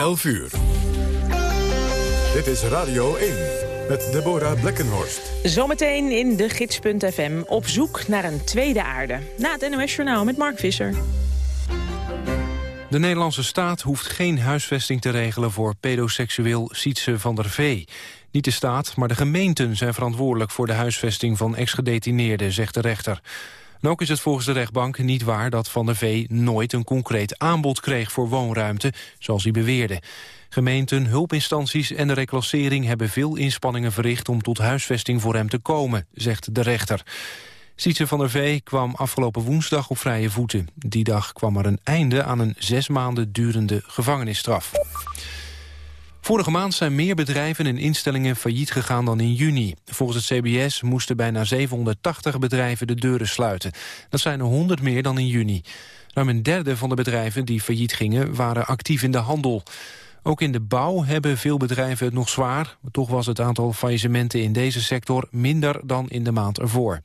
11 uur. Dit is Radio 1 met Deborah Blekkenhorst. Zometeen in de gids.fm op zoek naar een tweede aarde. Na het NOS Journaal met Mark Visser. De Nederlandse staat hoeft geen huisvesting te regelen voor pedoseksueel Sietse van der Vee. Niet de staat, maar de gemeenten zijn verantwoordelijk voor de huisvesting van ex-gedetineerden, zegt de rechter. En ook is het volgens de rechtbank niet waar dat Van der Vee nooit een concreet aanbod kreeg voor woonruimte, zoals hij beweerde. Gemeenten, hulpinstanties en de reclassering hebben veel inspanningen verricht om tot huisvesting voor hem te komen, zegt de rechter. Sietse van der Vee kwam afgelopen woensdag op vrije voeten. Die dag kwam er een einde aan een zes maanden durende gevangenisstraf. Vorige maand zijn meer bedrijven en instellingen failliet gegaan dan in juni. Volgens het CBS moesten bijna 780 bedrijven de deuren sluiten. Dat zijn er 100 meer dan in juni. Ruim een derde van de bedrijven die failliet gingen waren actief in de handel. Ook in de bouw hebben veel bedrijven het nog zwaar. Toch was het aantal faillissementen in deze sector minder dan in de maand ervoor.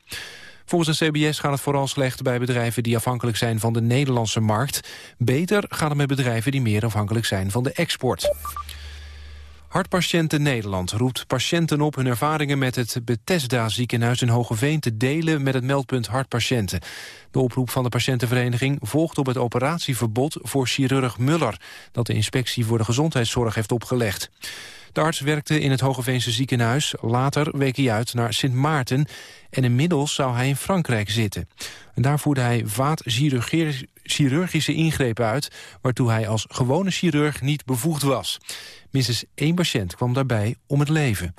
Volgens het CBS gaat het vooral slecht bij bedrijven die afhankelijk zijn van de Nederlandse markt. Beter gaat het met bedrijven die meer afhankelijk zijn van de export. Hartpatiënten Nederland roept patiënten op hun ervaringen met het Bethesda ziekenhuis in Hogeveen te delen met het meldpunt Hartpatiënten. De oproep van de patiëntenvereniging volgt op het operatieverbod voor chirurg Muller, dat de inspectie voor de gezondheidszorg heeft opgelegd. De arts werkte in het Hogeveense ziekenhuis. Later week hij uit naar Sint Maarten. En inmiddels zou hij in Frankrijk zitten. En daar voerde hij vaatchirurgische ingrepen uit... waartoe hij als gewone chirurg niet bevoegd was. Minstens één patiënt kwam daarbij om het leven.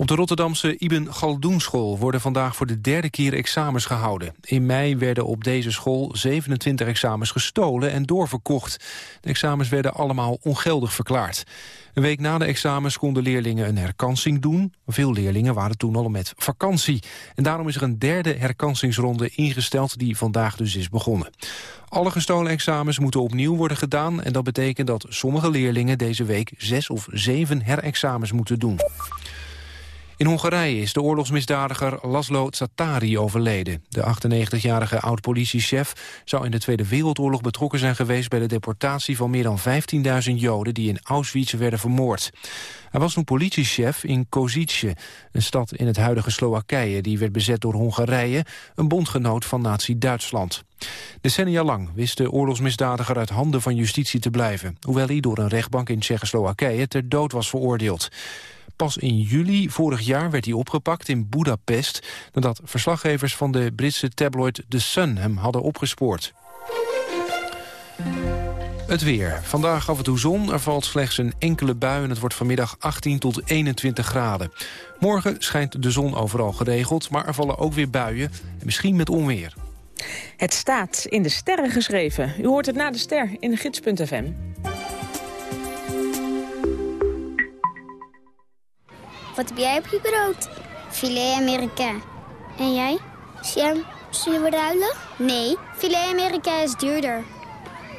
Op de Rotterdamse Ibn Galdoenschool worden vandaag voor de derde keer examens gehouden. In mei werden op deze school 27 examens gestolen en doorverkocht. De examens werden allemaal ongeldig verklaard. Een week na de examens konden leerlingen een herkansing doen. Veel leerlingen waren toen al met vakantie. En daarom is er een derde herkansingsronde ingesteld die vandaag dus is begonnen. Alle gestolen examens moeten opnieuw worden gedaan... en dat betekent dat sommige leerlingen deze week zes of zeven herexamens moeten doen. In Hongarije is de oorlogsmisdadiger Laszlo Tsatari overleden. De 98-jarige oud-politiechef zou in de Tweede Wereldoorlog betrokken zijn geweest... bij de deportatie van meer dan 15.000 Joden die in Auschwitz werden vermoord. Hij was toen politiechef in Kozice, een stad in het huidige Slowakije... die werd bezet door Hongarije, een bondgenoot van nazi-Duitsland. Decennia lang wist de oorlogsmisdadiger uit handen van justitie te blijven... hoewel hij door een rechtbank in Tsjechoslowakije ter dood was veroordeeld. Pas in juli vorig jaar werd hij opgepakt in Budapest... nadat verslaggevers van de Britse tabloid The Sun hem hadden opgespoord. Het weer. Vandaag af en toe zon. Er valt slechts een enkele bui en het wordt vanmiddag 18 tot 21 graden. Morgen schijnt de zon overal geregeld, maar er vallen ook weer buien. En misschien met onweer. Het staat in de sterren geschreven. U hoort het na de ster in de gids.fm. Wat heb jij op je brood? Filet Amerika. En jij? Sam, zullen we ruilen? Nee, filet Amerika is duurder.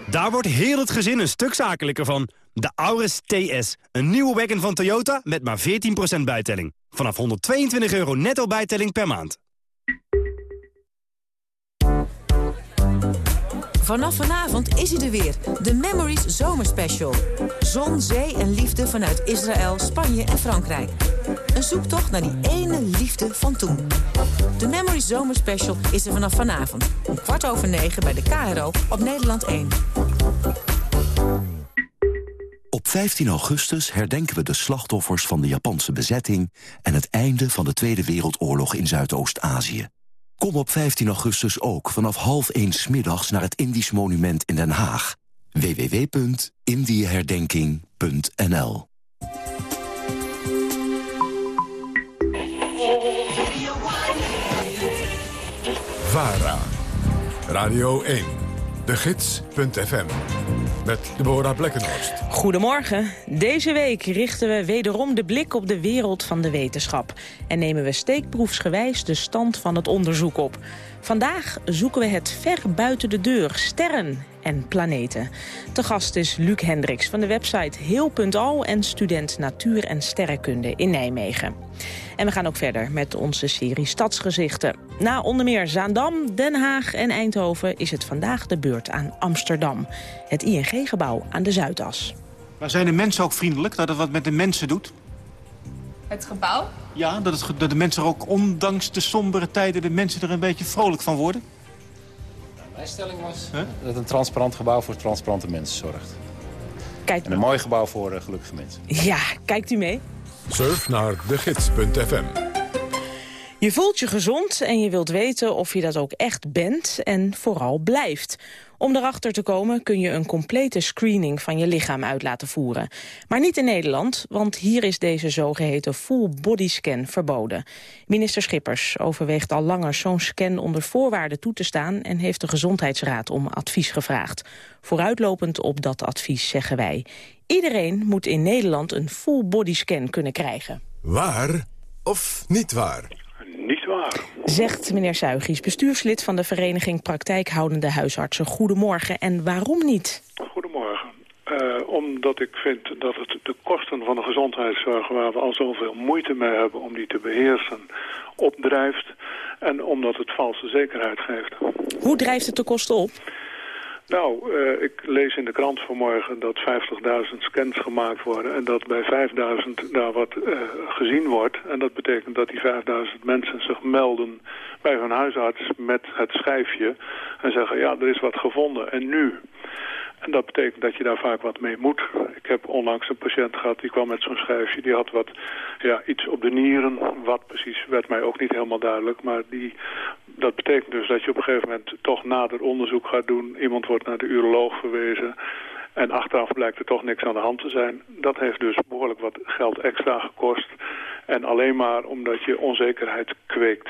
Daar wordt heel het gezin een stuk zakelijker van. De Auris TS, een nieuwe wagon van Toyota met maar 14% bijtelling. Vanaf 122 euro netto bijtelling per maand. Vanaf vanavond is hij er weer. De Memories Zomerspecial. Zon, zee en liefde vanuit Israël, Spanje en Frankrijk. Een zoektocht naar die ene liefde van toen. De Memories Zomerspecial is er vanaf vanavond. Om kwart over negen bij de KRO op Nederland 1. Op 15 augustus herdenken we de slachtoffers van de Japanse bezetting... en het einde van de Tweede Wereldoorlog in Zuidoost-Azië. Kom op 15 augustus ook vanaf half 1 middags naar het Indisch Monument in Den Haag. www.indieherdenking.nl VARA. Radio 1. De Gids.fm. Met Deborah Blekkenhorst. Goedemorgen. Deze week richten we wederom de blik op de wereld van de wetenschap. En nemen we steekproefsgewijs de stand van het onderzoek op. Vandaag zoeken we het ver buiten de deur, sterren en planeten. Te gast is Luc Hendricks van de website heel.al en student Natuur en Sterrenkunde in Nijmegen. En we gaan ook verder met onze serie Stadsgezichten. Na onder meer Zaandam, Den Haag en Eindhoven is het vandaag de beurt aan Amsterdam. Het ING-gebouw aan de Zuidas. Maar zijn de mensen ook vriendelijk, dat het wat met de mensen doet? Het gebouw? Ja, dat, het, dat de mensen er ook, ondanks de sombere tijden... de mensen er een beetje vrolijk van worden? Mijn stelling was dat een transparant gebouw voor transparante mensen zorgt. Kijk, En een mooi gebouw voor eh, gelukkige mensen. ja, kijkt u mee? Surf naar degids.fm. Je voelt je gezond en je wilt weten of je dat ook echt bent en vooral blijft. Om erachter te komen kun je een complete screening van je lichaam uit laten voeren. Maar niet in Nederland, want hier is deze zogeheten full body scan verboden. Minister Schippers overweegt al langer zo'n scan onder voorwaarden toe te staan... en heeft de Gezondheidsraad om advies gevraagd. Vooruitlopend op dat advies zeggen wij... iedereen moet in Nederland een full body scan kunnen krijgen. Waar of niet waar? Zegt meneer Suigies, bestuurslid van de vereniging Praktijkhoudende Huisartsen. Goedemorgen en waarom niet? Goedemorgen. Eh, omdat ik vind dat het de kosten van de gezondheidszorg... waar we al zoveel moeite mee hebben om die te beheersen, opdrijft. En omdat het valse zekerheid geeft. Hoe drijft het de kosten op? Nou, eh, ik lees in de krant vanmorgen dat 50.000 scans gemaakt worden... en dat bij 5.000 daar wat eh, gezien wordt. En dat betekent dat die 5.000 mensen zich melden bij hun huisarts met het schijfje... en zeggen, ja, er is wat gevonden. En nu? En dat betekent dat je daar vaak wat mee moet. Ik heb onlangs een patiënt gehad, die kwam met zo'n schijfje. Die had wat, ja, iets op de nieren. Wat precies, werd mij ook niet helemaal duidelijk. Maar die, dat betekent dus dat je op een gegeven moment toch nader onderzoek gaat doen. Iemand wordt naar de uroloog verwezen. En achteraf blijkt er toch niks aan de hand te zijn. Dat heeft dus behoorlijk wat geld extra gekost. En alleen maar omdat je onzekerheid kweekt.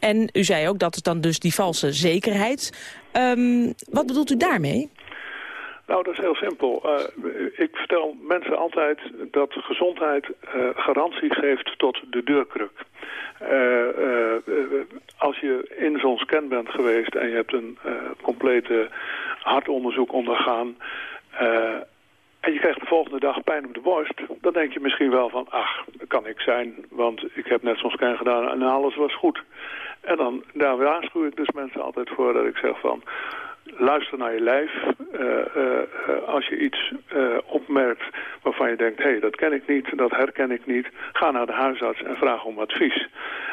En u zei ook dat het dan dus die valse zekerheid... Ehm, wat bedoelt u daarmee? Nou, dat is heel simpel. Uh, ik vertel mensen altijd dat gezondheid uh, garantie geeft tot de deurkruk. Uh, als je in zo'n scan bent geweest en je hebt een complete hartonderzoek ondergaan... en je krijgt de volgende dag pijn op de borst, dan denk je misschien wel van... ach, dat kan ik zijn, want ik heb net zo'n scan gedaan en alles was goed. En dan, daar waarschuw ik dus mensen altijd voor dat ik zeg van luister naar je lijf. Uh, uh, als je iets opmerkt waarvan je denkt... hé, hey, dat ken ik niet, dat herken ik niet... ga naar de huisarts en vraag om advies.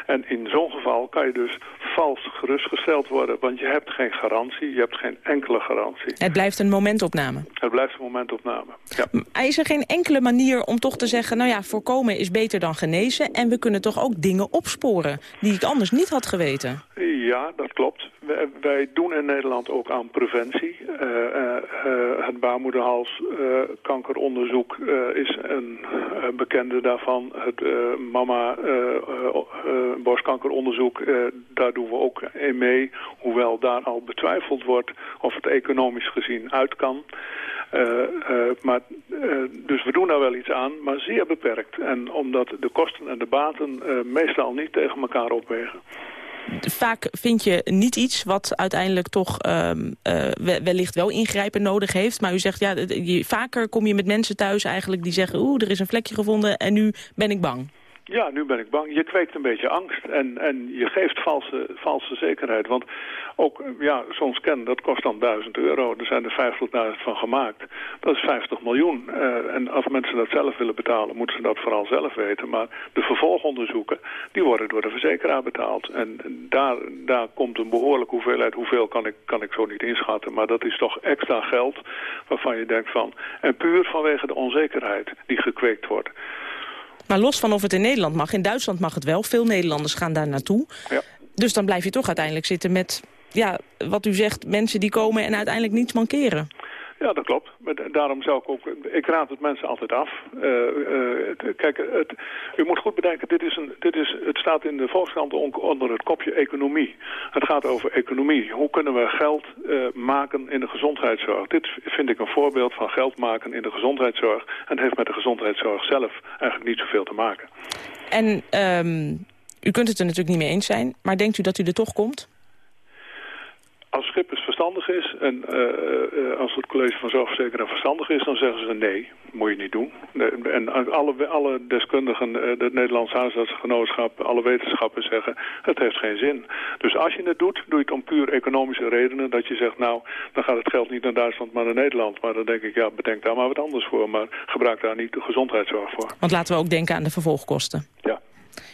En in zo'n geval kan je dus vals gerustgesteld worden... want je hebt geen garantie, je hebt geen enkele garantie. Het blijft een momentopname. Het blijft een momentopname, ja. Is er geen enkele manier om toch te zeggen... nou ja, voorkomen is beter dan genezen... en we kunnen toch ook dingen opsporen die ik anders niet had geweten? Ja, dat klopt. Wij, wij doen in Nederland ook aan preventie. Uh, uh, uh, het baarmoederhalskankeronderzoek is een bekende daarvan. Het mama borstkankeronderzoek, daar doen we ook in mee. Hoewel daar al betwijfeld wordt of het economisch gezien uit kan. maar, dus we doen daar wel iets aan, maar zeer beperkt. En omdat de kosten en de baten meestal niet tegen elkaar opwegen vaak vind je niet iets wat uiteindelijk toch um, uh, wellicht wel ingrijpen nodig heeft. Maar u zegt, ja, je, vaker kom je met mensen thuis eigenlijk die zeggen... oeh, er is een vlekje gevonden en nu ben ik bang. Ja, nu ben ik bang. Je kweekt een beetje angst en, en je geeft valse, valse zekerheid. Want ook ja, zo'n scan, dat kost dan 1000 euro. Er zijn er 50.000 van gemaakt. Dat is 50 miljoen. Uh, en als mensen dat zelf willen betalen, moeten ze dat vooral zelf weten. Maar de vervolgonderzoeken, die worden door de verzekeraar betaald. En daar, daar komt een behoorlijke hoeveelheid. Hoeveel kan ik, kan ik zo niet inschatten. Maar dat is toch extra geld waarvan je denkt van... En puur vanwege de onzekerheid die gekweekt wordt. Maar los van of het in Nederland mag, in Duitsland mag het wel. Veel Nederlanders gaan daar naartoe. Ja. Dus dan blijf je toch uiteindelijk zitten met, ja, wat u zegt, mensen die komen en uiteindelijk niets mankeren. Ja, dat klopt. Daarom zou ik ook... Ik raad het mensen altijd af. Uh, uh, kijk, het, u moet goed bedenken, dit is een, dit is, het staat in de Volkskrant onder het kopje economie. Het gaat over economie. Hoe kunnen we geld uh, maken in de gezondheidszorg? Dit vind ik een voorbeeld van geld maken in de gezondheidszorg. En het heeft met de gezondheidszorg zelf eigenlijk niet zoveel te maken. En um, u kunt het er natuurlijk niet mee eens zijn, maar denkt u dat u er toch komt? Als Schippers verstandig is. En uh, uh, als het college van zorgverzekeraar verstandig is, dan zeggen ze nee, moet je niet doen. En alle, alle deskundigen, het Nederlandse huisartsgenootschap, alle wetenschappers zeggen, het heeft geen zin. Dus als je het doet, doe je het om puur economische redenen. Dat je zegt, nou, dan gaat het geld niet naar Duitsland, maar naar Nederland. Maar dan denk ik, ja, bedenk daar maar wat anders voor. Maar gebruik daar niet de gezondheidszorg voor. Want laten we ook denken aan de vervolgkosten. Ja.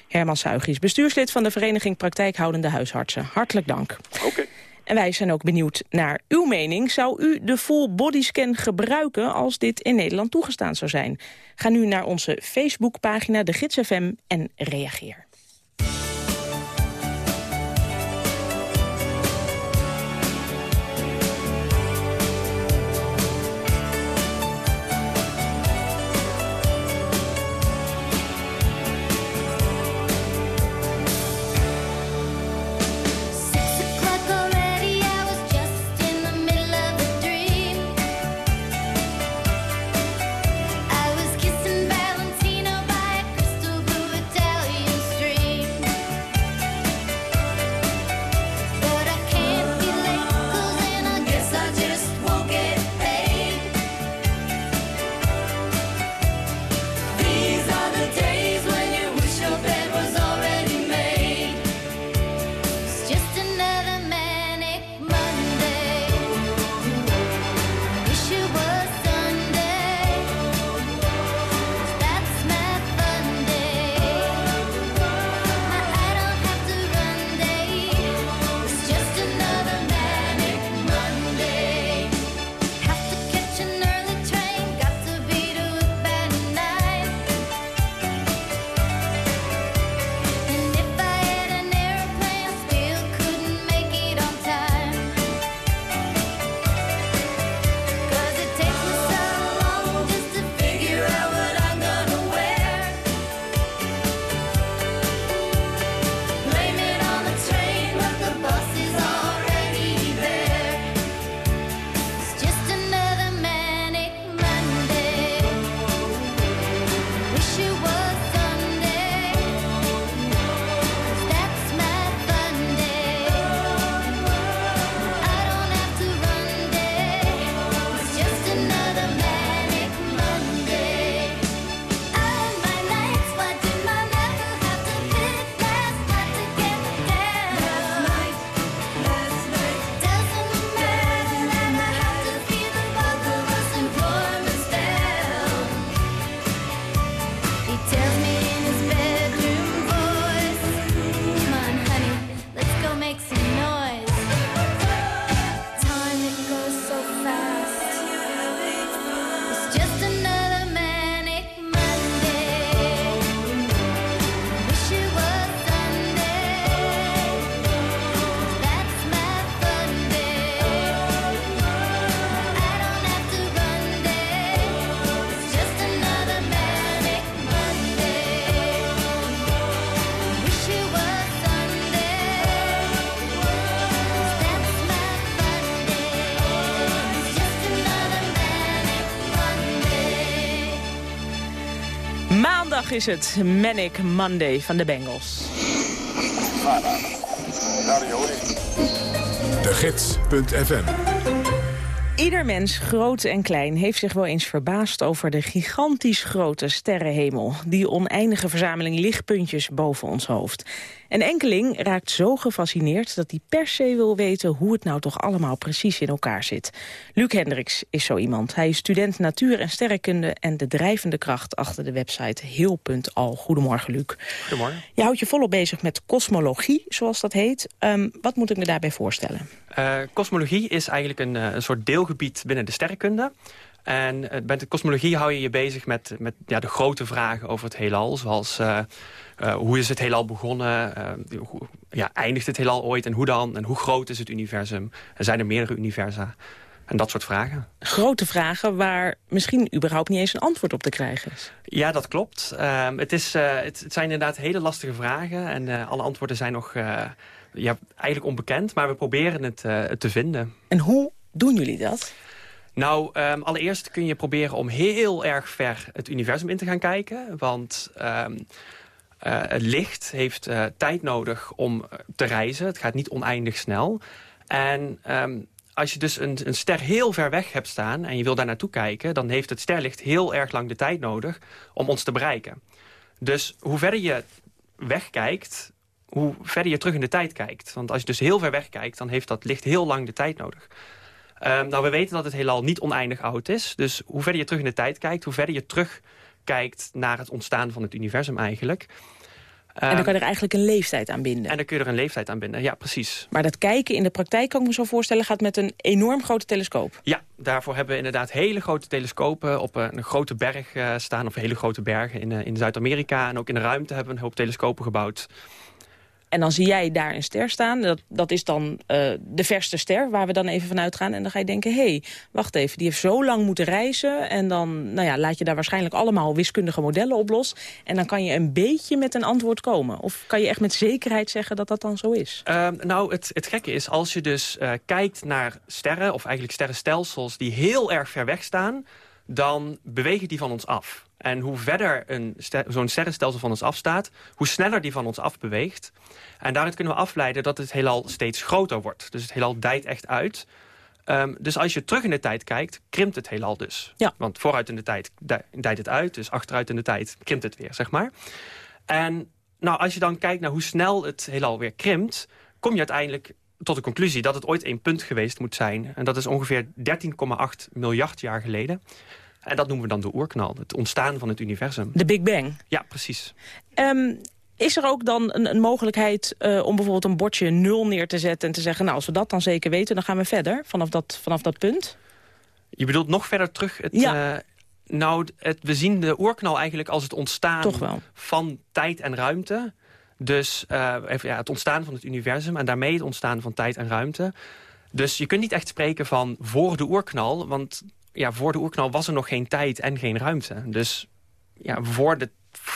Herman Suigis, bestuurslid van de Vereniging Praktijkhoudende Huisartsen. Hartelijk dank. Oké. En wij zijn ook benieuwd naar uw mening. Zou u de full bodyscan gebruiken als dit in Nederland toegestaan zou zijn? Ga nu naar onze Facebookpagina De Gids FM en reageer. Is het Manic Monday van de Bengals. De Gids.fm Ieder mens, groot en klein, heeft zich wel eens verbaasd over de gigantisch grote sterrenhemel. Die oneindige verzameling lichtpuntjes boven ons hoofd. Een enkeling raakt zo gefascineerd dat hij per se wil weten hoe het nou toch allemaal precies in elkaar zit. Luc Hendricks is zo iemand. Hij is student natuur- en sterrenkunde en de drijvende kracht achter de website heel.al. Goedemorgen, Luc. Goedemorgen. Je houdt je volop bezig met kosmologie, zoals dat heet. Um, wat moet ik me daarbij voorstellen? Kosmologie uh, is eigenlijk een, een soort deelgebied binnen de sterrenkunde. En bij de kosmologie hou je je bezig met, met ja, de grote vragen over het heelal, zoals... Uh, uh, hoe is het heelal begonnen? Uh, hoe, ja, eindigt het heelal ooit en hoe dan? En hoe groot is het universum? Er zijn er meerdere universa. En dat soort vragen. Grote vragen waar misschien überhaupt niet eens een antwoord op te krijgen is. Ja, dat klopt. Uh, het, is, het, het, zijn inderdaad hele lastige vragen. En alle antwoorden zijn nog ja, eigenlijk onbekend. Maar we proberen het te vinden. En hoe doen jullie dat? Nou, um, allereerst kun je proberen om heel erg ver het universum in te gaan kijken. Want... Um, uh, het licht heeft uh, tijd nodig om te reizen. Het gaat niet oneindig snel. En um, als je dus een, een ster heel ver weg hebt staan... en je wil daar naartoe kijken... dan heeft het sterlicht heel erg lang de tijd nodig om ons te bereiken. Dus hoe verder je wegkijkt, hoe verder je terug in de tijd kijkt. Want als je dus heel ver weg kijkt, dan heeft dat licht heel lang de tijd nodig. Um, nou, we weten dat het heelal niet oneindig oud is. Dus hoe verder je terug in de tijd kijkt, hoe verder je terugkijkt naar het ontstaan van het universum eigenlijk. En dan kan je er eigenlijk een leeftijd aan binden. En dan kun je er een leeftijd aan binden, ja precies. Maar dat kijken in de praktijk, kan ik me zo voorstellen... gaat met een enorm grote telescoop. Ja, daarvoor hebben we inderdaad hele grote telescopen... op een, grote berg uh, staan, of hele grote bergen in, uh, in Zuid-Amerika. En ook in de ruimte hebben we een hoop telescopen gebouwd. En dan zie jij daar een ster staan. Dat, dat is dan uh, de verste ster, waar we dan even vanuit gaan. En dan ga je denken, hé, hey, wacht even, die heeft zo lang moeten reizen. En dan nou ja, laat je daar waarschijnlijk allemaal wiskundige modellen op los. En dan kan je een beetje met een antwoord komen. Of kan je echt met zekerheid zeggen dat dat dan zo is? Uh, nou, het, het gekke is, als je dus uh, kijkt naar sterren... of eigenlijk sterrenstelsels die heel erg ver weg staan... dan bewegen die van ons af. En hoe verder zo'n sterrenstelsel van ons afstaat... hoe sneller die van ons afbeweegt. En daaruit kunnen we afleiden dat het heelal steeds groter wordt. Dus het heelal dijt echt uit. Um, dus als je terug in de tijd kijkt, krimpt het heelal dus. Ja. Want vooruit in de tijd dijt het uit. Dus achteruit in de tijd krimpt het weer, zeg maar. En nou, als je dan kijkt naar hoe snel het heelal weer krimpt... kom je uiteindelijk tot de conclusie dat het ooit één punt geweest moet zijn. En dat is ongeveer 13,8 miljard jaar geleden. En dat noemen we dan de oerknal, het ontstaan van het universum. De Big Bang? Ja, precies. Um, is er ook dan een, een mogelijkheid uh, om bijvoorbeeld een bordje nul neer te zetten... en te zeggen, nou, als we dat dan zeker weten, dan gaan we verder vanaf dat, vanaf dat punt? Je bedoelt nog verder terug? Het, ja. Uh, nou, het, we zien de oerknal eigenlijk als het ontstaan van tijd en ruimte. Dus uh, ja, het ontstaan van het universum en daarmee het ontstaan van tijd en ruimte. Dus je kunt niet echt spreken van voor de oerknal... want ja, voor de oerknal was er nog geen tijd en geen ruimte. Dus ja, voor de,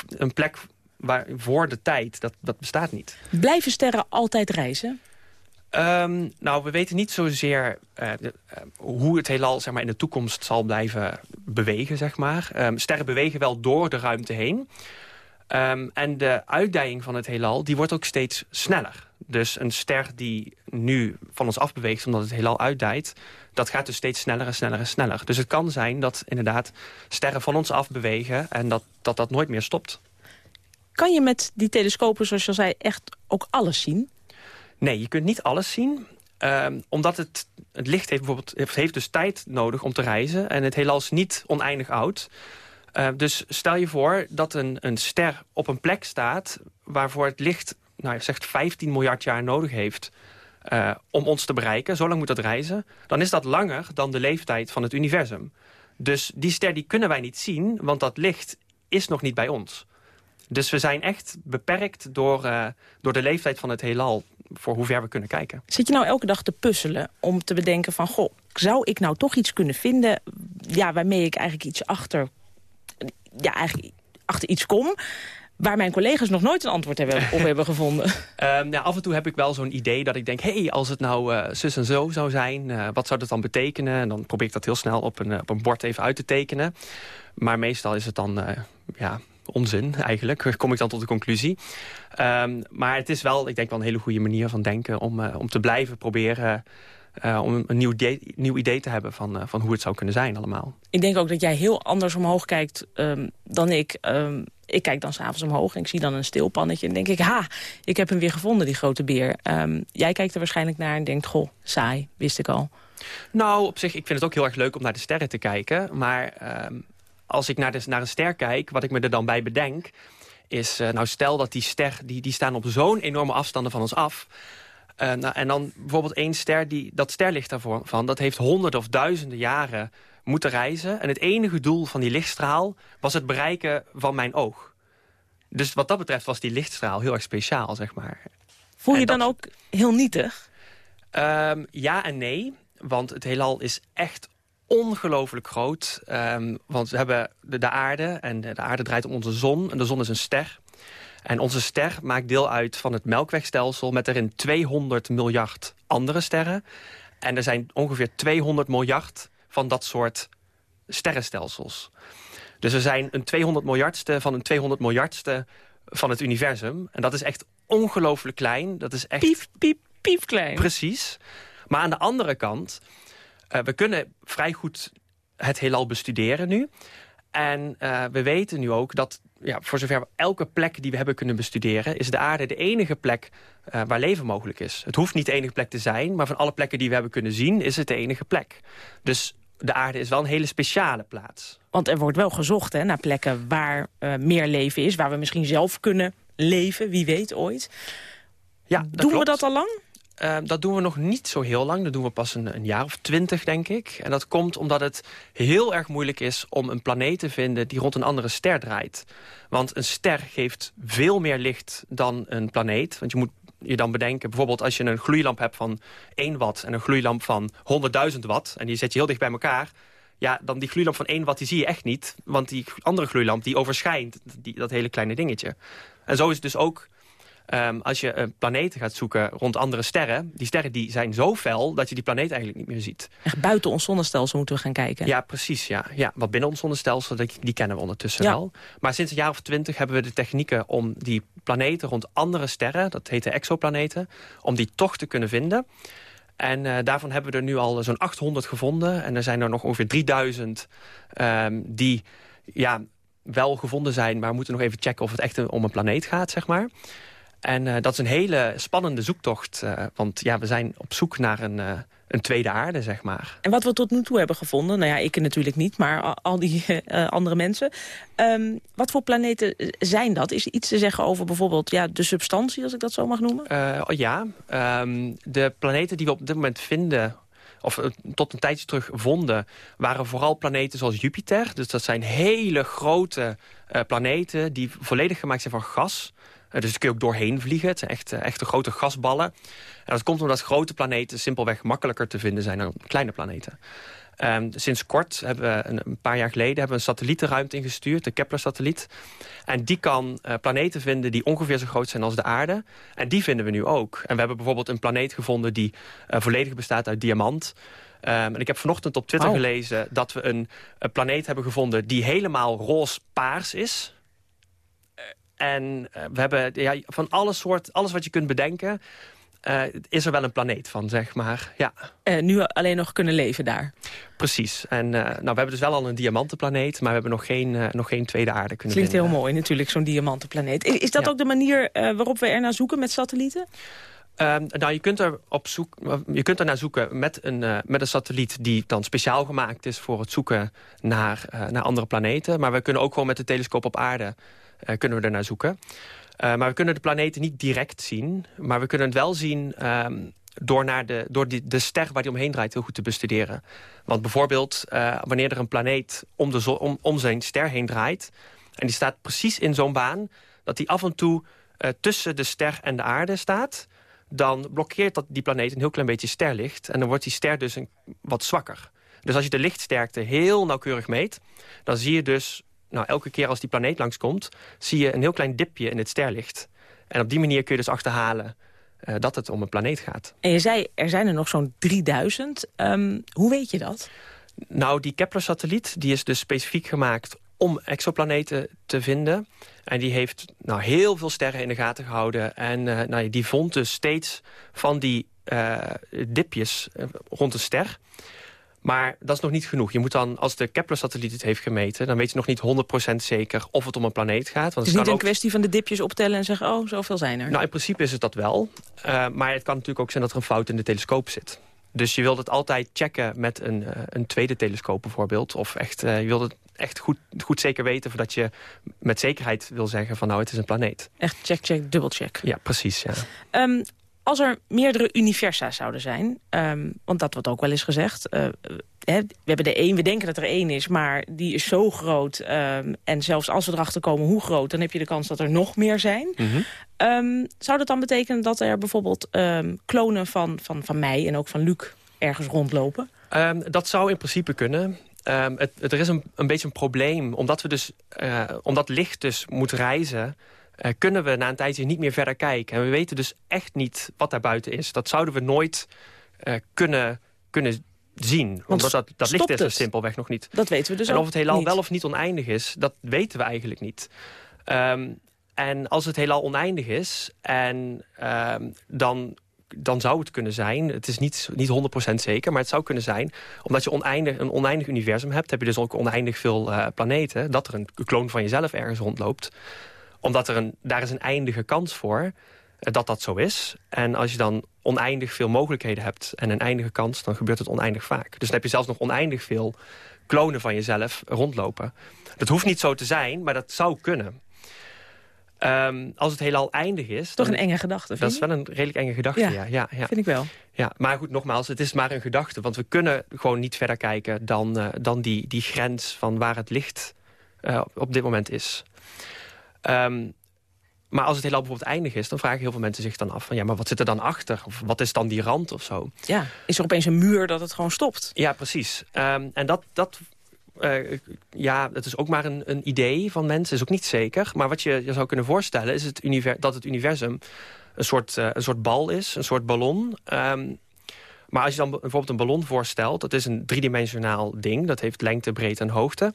een plek waar, voor de tijd, dat, dat bestaat niet. Blijven sterren altijd reizen? Um, nou, we weten niet zozeer uh, de, uh, hoe het heelal zeg maar, in de toekomst zal blijven bewegen. Zeg maar. Um, sterren bewegen wel door de ruimte heen. Um, en de uitdijing van het heelal die wordt ook steeds sneller. Dus een ster die nu van ons afbeweegt omdat het heelal uitdijt... dat gaat dus steeds sneller en sneller en sneller. Dus het kan zijn dat inderdaad sterren van ons afbewegen... en dat dat, dat nooit meer stopt. Kan je met die telescopen, zoals je al zei, echt ook alles zien? Nee, je kunt niet alles zien. Um, omdat het, het licht heeft, bijvoorbeeld, heeft dus tijd nodig om te reizen. En het heelal is niet oneindig oud. Uh, dus stel je voor dat een, een ster op een plek staat... waarvoor het licht nou, zegt 15 miljard jaar nodig heeft... Uh, om ons te bereiken, zo lang moet dat reizen... dan is dat langer dan de leeftijd van het universum. Dus die ster die kunnen wij niet zien, want dat licht is nog niet bij ons. Dus we zijn echt beperkt door, uh, door de leeftijd van het heelal... voor hoe ver we kunnen kijken. Zit je nou elke dag te puzzelen om te bedenken van... goh, zou ik nou toch iets kunnen vinden... Ja, waarmee ik eigenlijk iets achter... ja, eigenlijk achter iets kom waar mijn collega's nog nooit een antwoord hebben, op hebben gevonden. Um, nou, af en toe heb ik wel zo'n idee dat ik denk... hé, hey, als het nou uh, zus en zo zou zijn, uh, wat zou dat dan betekenen? En dan probeer ik dat heel snel op een, op een bord even uit te tekenen. Maar meestal is het dan... Uh, ja, onzin eigenlijk, kom ik dan tot de conclusie. Um, maar het is wel, ik denk wel een hele goede manier van denken... om, om te blijven proberen... Uh, om een nieuw idee, nieuw idee te hebben van, uh, van hoe het zou kunnen zijn allemaal. Ik denk ook dat jij heel anders omhoog kijkt um, dan ik. Um, ik kijk dan s'avonds omhoog en ik zie dan een stilpannetje... en denk ik, ha, ik heb hem weer gevonden, die grote beer. jij kijkt er waarschijnlijk naar en denkt, goh, saai, wist ik al. Nou, op zich, ik vind het ook heel erg leuk om naar de sterren te kijken. Maar als ik naar, de, naar een ster kijk, wat ik me er dan bij bedenk... is, uh, nou stel dat die ster, die, die staan op zo'n enorme afstanden van ons af... Uh, nou, en dan bijvoorbeeld één ster, die, dat sterlicht daarvan... dat heeft honderden of duizenden jaren moeten reizen. En het enige doel van die lichtstraal was het bereiken van mijn oog. Dus wat dat betreft was die lichtstraal heel erg speciaal, zeg maar. Voel je dan ook heel nietig? Um, ja en nee, want het heelal is echt ongelooflijk groot. Um, want we hebben de, de, aarde en de, de, aarde draait om onze zon. En de zon is een ster. En onze ster maakt deel uit van het melkwegstelsel... met erin 200 miljard andere sterren. En er zijn ongeveer 200 miljard van dat soort sterrenstelsels. Dus we zijn een 200 miljardste van een 200 miljardste van het universum. En dat is echt ongelooflijk klein. Dat is echt... Piep, piep, piep klein. Precies. Maar aan de andere kant, uh, we kunnen vrij goed het heelal bestuderen nu. En uh, we weten nu ook dat ja, voor zover elke plek die we hebben kunnen bestuderen... is de aarde de enige plek uh, waar leven mogelijk is. Het hoeft niet de enige plek te zijn... maar van alle plekken die we hebben kunnen zien is het de enige plek. Dus de aarde is wel een hele speciale plaats. Want er wordt wel gezocht hè, naar plekken waar uh, meer leven is... waar we misschien zelf kunnen leven, wie weet ooit. Ja, Doen klopt. we dat al lang? Uh, dat doen we nog niet zo heel lang. Dat doen we pas een, een, jaar of twintig, denk ik. En dat komt omdat het heel erg moeilijk is om een planeet te vinden... die rond een andere ster draait. Want een ster geeft veel meer licht dan een planeet. Want je moet je dan bedenken, bijvoorbeeld als je een gloeilamp hebt van 1 watt... en een gloeilamp van 100.000 watt, en die zet je heel dicht bij elkaar... ja, dan die gloeilamp van 1 watt die zie je echt niet. Want die andere gloeilamp die overschijnt die, dat hele kleine dingetje. En zo is het dus ook Um, als je uh, planeten gaat zoeken rond andere sterren... die sterren die zijn zo fel dat je die planeet eigenlijk niet meer ziet. Echt buiten ons zonnestelsel moeten we gaan kijken. Ja, precies. Ja. Ja, wat binnen ons zonnestelsel, die, die kennen we ondertussen Ja. wel. Maar sinds een jaar of twintig hebben we de technieken... om die planeten rond andere sterren, dat heet de exoplaneten... om die toch te kunnen vinden. En uh, daarvan hebben we er nu al zo'n 800 gevonden. En er zijn er nog ongeveer 3000 um, die... Ja, wel gevonden zijn, maar we moeten nog even checken of het echt om een planeet gaat, zeg maar. En uh, dat is een hele spannende zoektocht. Uh, want ja, we zijn op zoek naar een, uh, een tweede aarde, zeg maar. En wat we tot nu toe hebben gevonden, nou ja, ik natuurlijk niet, maar al, die andere mensen. Um, wat voor planeten zijn dat? Is er iets te zeggen over bijvoorbeeld ja, de substantie, als ik dat zo mag noemen? ja, um, de planeten die we op dit moment vinden of tot een tijdje terug vonden... waren vooral planeten zoals Jupiter. Dus dat zijn hele grote uh, planeten die volledig gemaakt zijn van gas. Uh, dus daar kun je ook doorheen vliegen. Het zijn echt, uh, echte grote gasballen. En dat komt omdat grote planeten simpelweg makkelijker te vinden zijn dan kleine planeten. Um, sinds kort, hebben we een, een, paar jaar geleden, hebben we een satelliet de ruimte ingestuurd, de Kepler-satelliet. En die kan uh, planeten vinden die ongeveer zo groot zijn als de aarde. En die vinden we nu ook. En we hebben bijvoorbeeld een planeet gevonden die uh, volledig bestaat uit diamant. Um, en ik heb vanochtend op Twitter Wow. gelezen dat we een, een, planeet hebben gevonden die helemaal roze-paars is. En uh, we hebben ja, van alle soort, alles wat je kunt bedenken... Uh, is er wel een planeet van, zeg maar. Ja. Uh, nu alleen nog kunnen leven daar. Precies. En uh, nou, we hebben dus wel al een diamantenplaneet... maar we hebben nog geen, nog geen tweede aarde kunnen Klinkt vinden. heel mooi natuurlijk, zo'n diamantenplaneet. Is, is dat Ja. ook de manier waarop we er naar zoeken met satellieten? Um, nou, je kunt er op zoek, je kunt er naar zoeken met een, uh, met een satelliet die dan speciaal gemaakt is voor het zoeken naar, uh, naar andere planeten. Maar we kunnen ook gewoon met de telescoop op aarde kunnen we er naar zoeken. Uh, maar we kunnen de planeten niet direct zien. Maar we kunnen het wel zien um, door, naar de, door die, de ster waar die omheen draait heel goed te bestuderen. Want bijvoorbeeld uh, wanneer er een planeet om, de om, om zijn ster heen draait... en die staat precies in zo'n baan... dat die af en toe tussen de ster en de aarde staat... dan blokkeert dat die planeet een heel klein beetje sterlicht... en dan wordt die ster dus een, wat zwakker. Dus als je de lichtsterkte heel nauwkeurig meet... dan zie je dus nou, elke keer als die planeet langskomt... zie je een heel klein dipje in het sterlicht. En op die manier kun je dus achterhalen uh, dat het om een planeet gaat. En je zei, er zijn er nog zo'n 3000. Um, hoe weet je dat? Nou, die Kepler-satelliet die is dus specifiek gemaakt om exoplaneten te vinden. En die heeft nou, heel veel sterren in de gaten gehouden. En uh, nou, die vond dus steeds van die uh, dipjes rond de ster... Maar dat is nog niet genoeg. Je moet dan, als de Kepler-satelliet het heeft gemeten... dan weet je nog niet 100% zeker of het om een planeet gaat. Want het is niet een ook... kwestie van de dipjes optellen en zeggen... oh, zoveel zijn er. Nou, in principe is het dat wel. Uh, maar het kan natuurlijk ook zijn dat er een fout in de telescoop zit. Dus je wilt het altijd checken met een, uh, een tweede telescoop bijvoorbeeld. Of echt, uh, je wilt het echt goed, goed zeker weten... voordat je met zekerheid wil zeggen van nou, het is een planeet. Echt check, check, dubbelcheck. Ja, precies, ja. Um, als er meerdere universa zouden zijn, um, want dat wordt ook wel eens gezegd... Uh, hè, we hebben de één, we denken dat er één is, maar die is zo groot... Um, en zelfs als we erachter komen hoe groot... dan heb je de kans dat er nog meer zijn. Mm -hmm. um, zou dat dan betekenen dat er bijvoorbeeld klonen van, van, van mij... en ook van Luc ergens rondlopen? dat zou in principe kunnen... Het, het, er is een, een beetje een probleem, omdat, we dus, uh, omdat licht dus moet reizen... Uh, kunnen we na een tijdje niet meer verder kijken. En we weten dus echt niet wat daar buiten is. Dat zouden we nooit uh, kunnen, kunnen zien. Want omdat dat, dat licht is er simpelweg nog niet. Dat weten we dus En of het heelal niet. wel of niet oneindig is, dat weten we eigenlijk niet. Um, en als het heelal oneindig is, en um, dan dan zou het kunnen zijn... het is niet, niet 100% zeker, maar het zou kunnen zijn... omdat je oneindig, een oneindig universum hebt... heb je dus ook oneindig veel uh, planeten... dat er een kloon van jezelf ergens rondloopt. Omdat er een, daar is een eindige kans voor dat dat zo is. En als je dan oneindig veel mogelijkheden hebt en een eindige kans... dan gebeurt het oneindig vaak. Dus dan heb je zelfs nog oneindig veel klonen van jezelf rondlopen. Dat hoeft niet zo te zijn, maar dat zou kunnen. Ehm, als het heelal eindig is... Toch een enge gedachte, Dat is wel een redelijk enge gedachte, ja. ja, ja, vind ik wel. Ja, maar goed, nogmaals, het is maar een gedachte. Want we kunnen gewoon niet verder kijken dan, uh, dan die, die grens van waar het licht uh, op dit moment is. Um, maar als het heelal bijvoorbeeld eindig is, dan vragen heel veel mensen zich dan af... van ja, maar wat zit er dan achter? Of wat is dan die rand of zo? Ja, is er opeens een muur dat het gewoon stopt? Ja, precies. Um, en dat, dat uh, ja, het is ook maar een, een idee van mensen, is ook niet zeker. Maar wat je je zou kunnen voorstellen is het dat het universum een soort, uh, een soort bal is, een soort ballon. Um, maar als je dan bijvoorbeeld een ballon voorstelt, dat is een driedimensionaal ding. Dat heeft lengte, breedte en hoogte.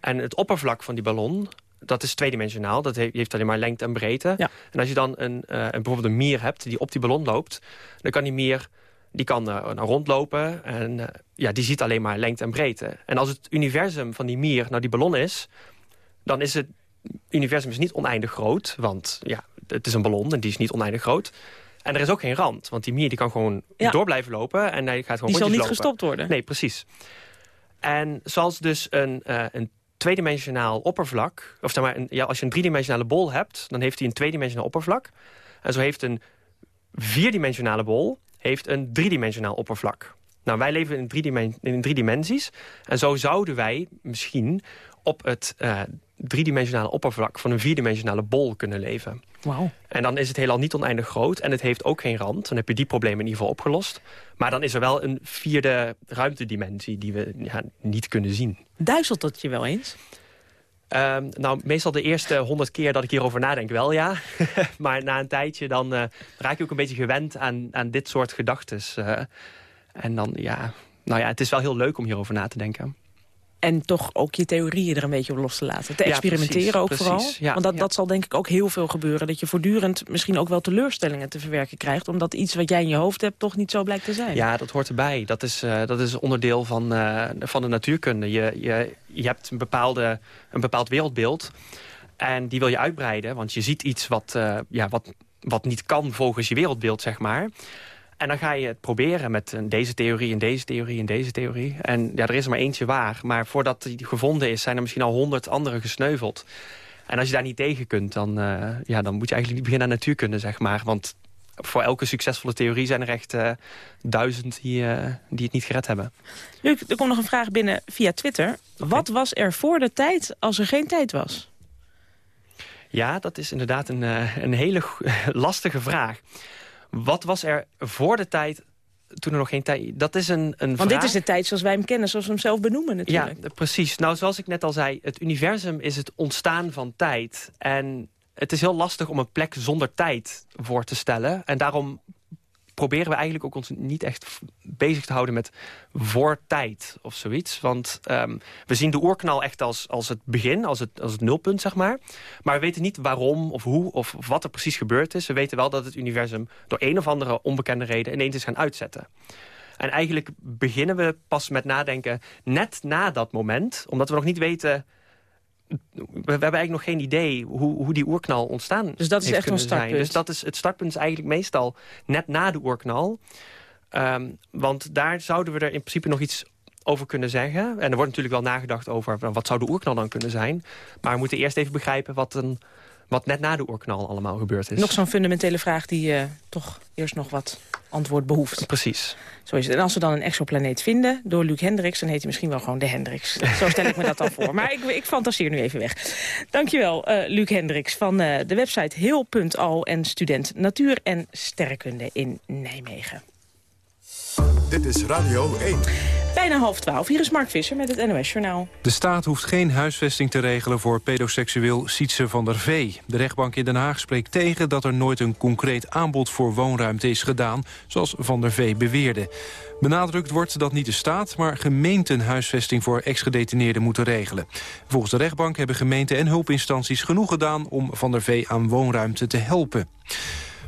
En het oppervlak van die ballon, dat is tweedimensionaal. Dat heeft alleen maar lengte en breedte. Ja. En als je dan een, uh, bijvoorbeeld een mier hebt die op die ballon loopt... dan kan die mier die kan uh, rondlopen en uh, ja, die ziet alleen maar lengte en breedte. En als het universum van die mier nou die ballon is... dan is het universum is niet oneindig groot. Want ja, het is een ballon en die is niet oneindig groot. En er is ook geen rand. Want die mier die kan gewoon ja. door blijven lopen. En hij gaat gewoon die zal niet lopen. gestopt worden. Nee, precies. En zoals dus een, uh, een tweedimensionaal oppervlak... of zeg maar, ja, als je een driedimensionale bol hebt... dan heeft hij een tweedimensionaal oppervlak. En zo heeft een vierdimensionale bol heeft een driedimensionaal oppervlak. Nou, wij leven in drie, in drie dimensies. En zo zouden wij misschien op het uh, driedimensionale oppervlak... van een vierdimensionale bol kunnen leven. Wauw. En dan is het heelal niet oneindig groot en het heeft ook geen rand. Dan heb je die problemen in ieder geval opgelost. Maar dan is er wel een vierde ruimtedimensie die we ja, niet kunnen zien. Duizelt dat je wel eens? Um, nou, meestal de eerste honderd keer dat ik hierover nadenk wel, ja. maar na een tijdje dan uh, raak je ook een beetje gewend aan, aan dit soort gedachten. Uh, en dan, ja, nou ja, het is wel heel leuk om hierover na te denken. En toch ook je theorieën er een beetje op los te laten. Te experimenteren precies, ook precies, vooral. Ja, Want dat, ja. dat zal denk ik ook heel veel gebeuren. Dat je voortdurend misschien ook wel teleurstellingen te verwerken krijgt. Omdat iets wat jij in je hoofd hebt toch niet zo blijkt te zijn. Ja, dat hoort erbij. Dat is, uh, dat is onderdeel van, uh, van de natuurkunde. Je, je, je hebt een, bepaalde, een bepaald wereldbeeld. En die wil je uitbreiden. Want je ziet iets wat, uh, ja, wat, wat niet kan volgens je wereldbeeld, zeg maar. En dan ga je het proberen met deze theorie en deze theorie en deze theorie. En ja, er is er maar eentje waar. Maar voordat die gevonden is, zijn er misschien al honderd andere gesneuveld. En als je daar niet tegen kunt, dan, uh, ja, dan moet je eigenlijk niet beginnen aan natuurkunde, zeg maar. Want voor elke succesvolle theorie zijn er echt uh, duizend die, uh, die het niet gered hebben. Luc, er komt nog een vraag binnen via Twitter. Okay. Wat was er voor de tijd als er geen tijd was? Ja, dat is inderdaad een, een hele lastige vraag. Wat was er voor de tijd toen er nog geen tijd... Dat is een, een Want vraag... dit is de tijd zoals wij hem kennen, zoals we hem zelf benoemen natuurlijk. Ja, precies. Nou, zoals ik net al zei, het universum is het ontstaan van tijd. En het is heel lastig om een plek zonder tijd voor te stellen. En daarom proberen we eigenlijk ook ons niet echt bezig te houden met voortijd of zoiets. Want um, we zien de oerknal echt als, als het begin, als het, als het nulpunt, zeg maar. Maar we weten niet waarom of hoe of, of wat er precies gebeurd is. We weten wel dat het universum door een of andere onbekende reden ineens is gaan uitzetten. En eigenlijk beginnen we pas met nadenken net na dat moment. Omdat we nog niet weten... We, we hebben eigenlijk nog geen idee hoe, hoe die oerknal ontstaan Dus dat is echt een zijn. startpunt. Dus dat is, het startpunt is eigenlijk meestal net na de oerknal. Um, want daar zouden we er in principe nog iets over kunnen zeggen. En er wordt natuurlijk wel nagedacht over wat zou de oerknal dan kunnen zijn. Maar we moeten eerst even begrijpen wat, een, wat net na de oerknal allemaal gebeurd is. Nog zo'n fundamentele vraag die uh, toch eerst nog wat antwoord behoeft. Precies. Zo is het. En als we dan een exoplaneet vinden door Luc Hendricks... dan heet hij misschien wel gewoon de Hendricks. Zo stel ik me dat dan voor. Maar ik, ik fantaseer nu even weg. Dankjewel, uh, Luc Hendricks van uh, de website heel.al... en student Natuur en Sterrenkunde in Nijmegen. Dit is Radio 1. Bijna half twaalf. Hier is Mark Visser met het NOS-journaal. De staat hoeft geen huisvesting te regelen voor pedoseksueel Sietse van der Vee. De rechtbank in Den Haag spreekt tegen dat er nooit een concreet aanbod voor woonruimte is gedaan, zoals Van der Vee beweerde. Benadrukt wordt dat niet de staat, maar gemeenten huisvesting voor ex-gedetineerden moeten regelen. Volgens de rechtbank hebben gemeenten en hulpinstanties genoeg gedaan om Van der Vee aan woonruimte te helpen.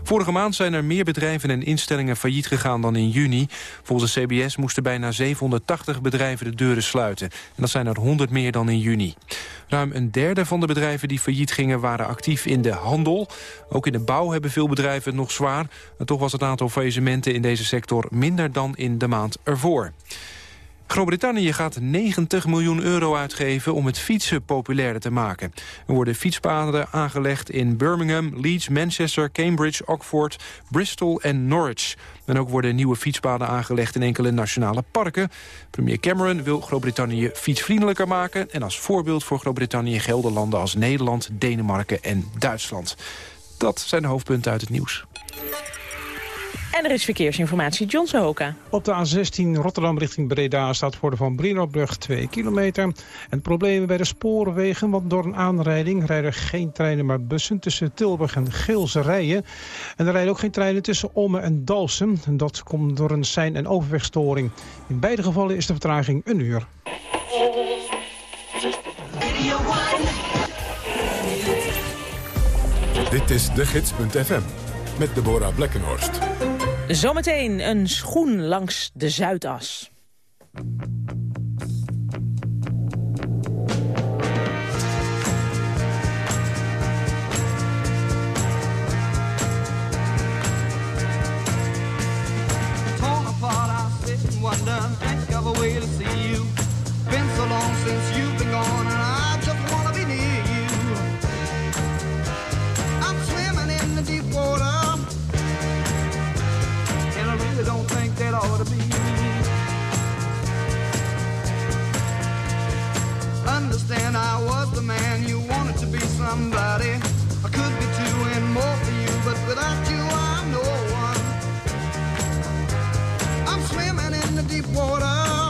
Vorige maand zijn er meer bedrijven en instellingen failliet gegaan dan in juni. Volgens de CBS moesten bijna 780 bedrijven de deuren sluiten. En dat zijn er 100 meer dan in juni. Ruim een derde van de bedrijven die failliet gingen waren actief in de handel. Ook in de bouw hebben veel bedrijven het nog zwaar. En toch was het aantal faillissementen in deze sector minder dan in de maand ervoor. Groot-Brittannië gaat 90 miljoen euro uitgeven om het fietsen populairder te maken. Er worden fietspaden aangelegd in Birmingham, Leeds, Manchester, Cambridge, Oxford, Bristol en Norwich. En ook worden nieuwe fietspaden aangelegd in enkele nationale parken. Premier Cameron wil Groot-Brittannië fietsvriendelijker maken... en als voorbeeld voor Groot-Brittannië gelden landen als Nederland, Denemarken en Duitsland. Dat zijn de hoofdpunten uit het nieuws. En er is verkeersinformatie, John Sohoka. Op de A16 Rotterdam richting Breda staat voor de Van Brinobrug 2 kilometer. En problemen bij de spoorwegen, want door een aanrijding rijden geen treinen maar bussen tussen Tilburg en Geelse Rijen. En er rijden ook geen treinen tussen Omme en Dalsen. En dat komt door een sein- en overwegstoring. In beide gevallen is de vertraging een uur. Dit is de gids.fm met Deborah Blekkenhorst. Zometeen een schoen langs de Zuidas. water, that ought to be. Understand I was the man you wanted to be somebody. I could be two and more for you, but without you I'm no one. I'm swimming in the deep water.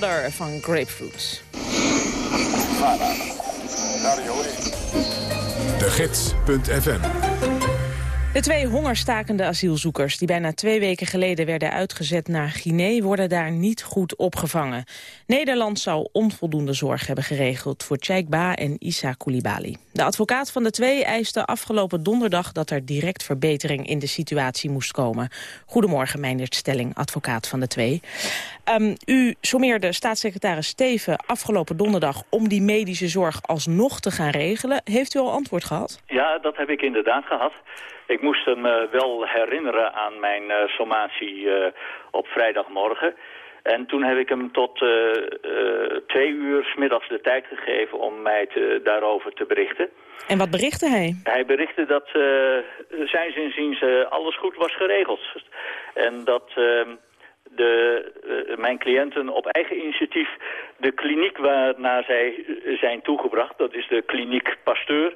Van Grapefruit. De gids.fm De twee hongerstakende asielzoekers die bijna twee weken geleden werden uitgezet naar Guinea worden daar niet goed opgevangen. Nederland zou onvoldoende zorg hebben geregeld voor Tjeikba en Issa Koulibaly. De advocaat van de twee eiste afgelopen donderdag dat er direct verbetering in de situatie moest komen. Goedemorgen, Meindert Stelling, advocaat van de twee. Ehm, u sommeerde staatssecretaris Steven afgelopen donderdag om die medische zorg alsnog te gaan regelen. Heeft u al antwoord gehad? Ja, dat heb ik inderdaad gehad. Ik moest hem eh, wel herinneren aan mijn eh, sommatie eh, op vrijdagmorgen. En toen heb ik hem tot eh, eh, twee uur 's middags de tijd gegeven om mij te, daarover te berichten. En wat berichtte hij? Hij berichtte dat uh, zijn zinziens alles goed was geregeld. En dat uh, de, mijn cliënten op eigen initiatief de kliniek waarnaar zij zijn toegebracht... dat is de kliniek Pasteur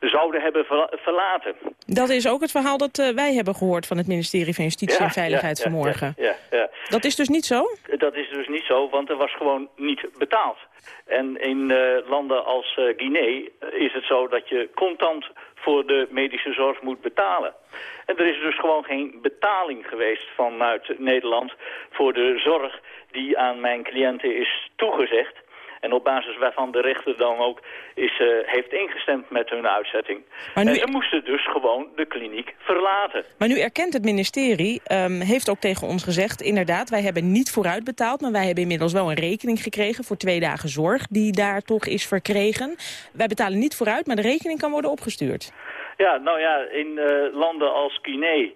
zouden hebben verlaten. Dat is ook het verhaal dat uh, wij hebben gehoord van het ministerie van Justitie ja, en Veiligheid ja, ja, vanmorgen. Ja, ja, Dat is dus niet zo? Dat is dus niet zo, want er was gewoon niet betaald. En in uh, landen als uh, Guinea is het zo dat je contant voor de medische zorg moet betalen. En er is dus gewoon geen betaling geweest vanuit Nederland voor de zorg die aan mijn cliënten is toegezegd. En op basis waarvan de rechter dan ook is, eh, heeft ingestemd met hun uitzetting. Maar nu- En ze moesten dus gewoon de kliniek verlaten. Maar nu erkent het ministerie, ehm, heeft ook tegen ons gezegd... inderdaad, wij hebben niet vooruit betaald... maar wij hebben inmiddels wel een rekening gekregen voor twee dagen zorg... die daar toch is verkregen. Wij betalen niet vooruit, maar de rekening kan worden opgestuurd. Ja, nou ja, in eh, landen als Guinea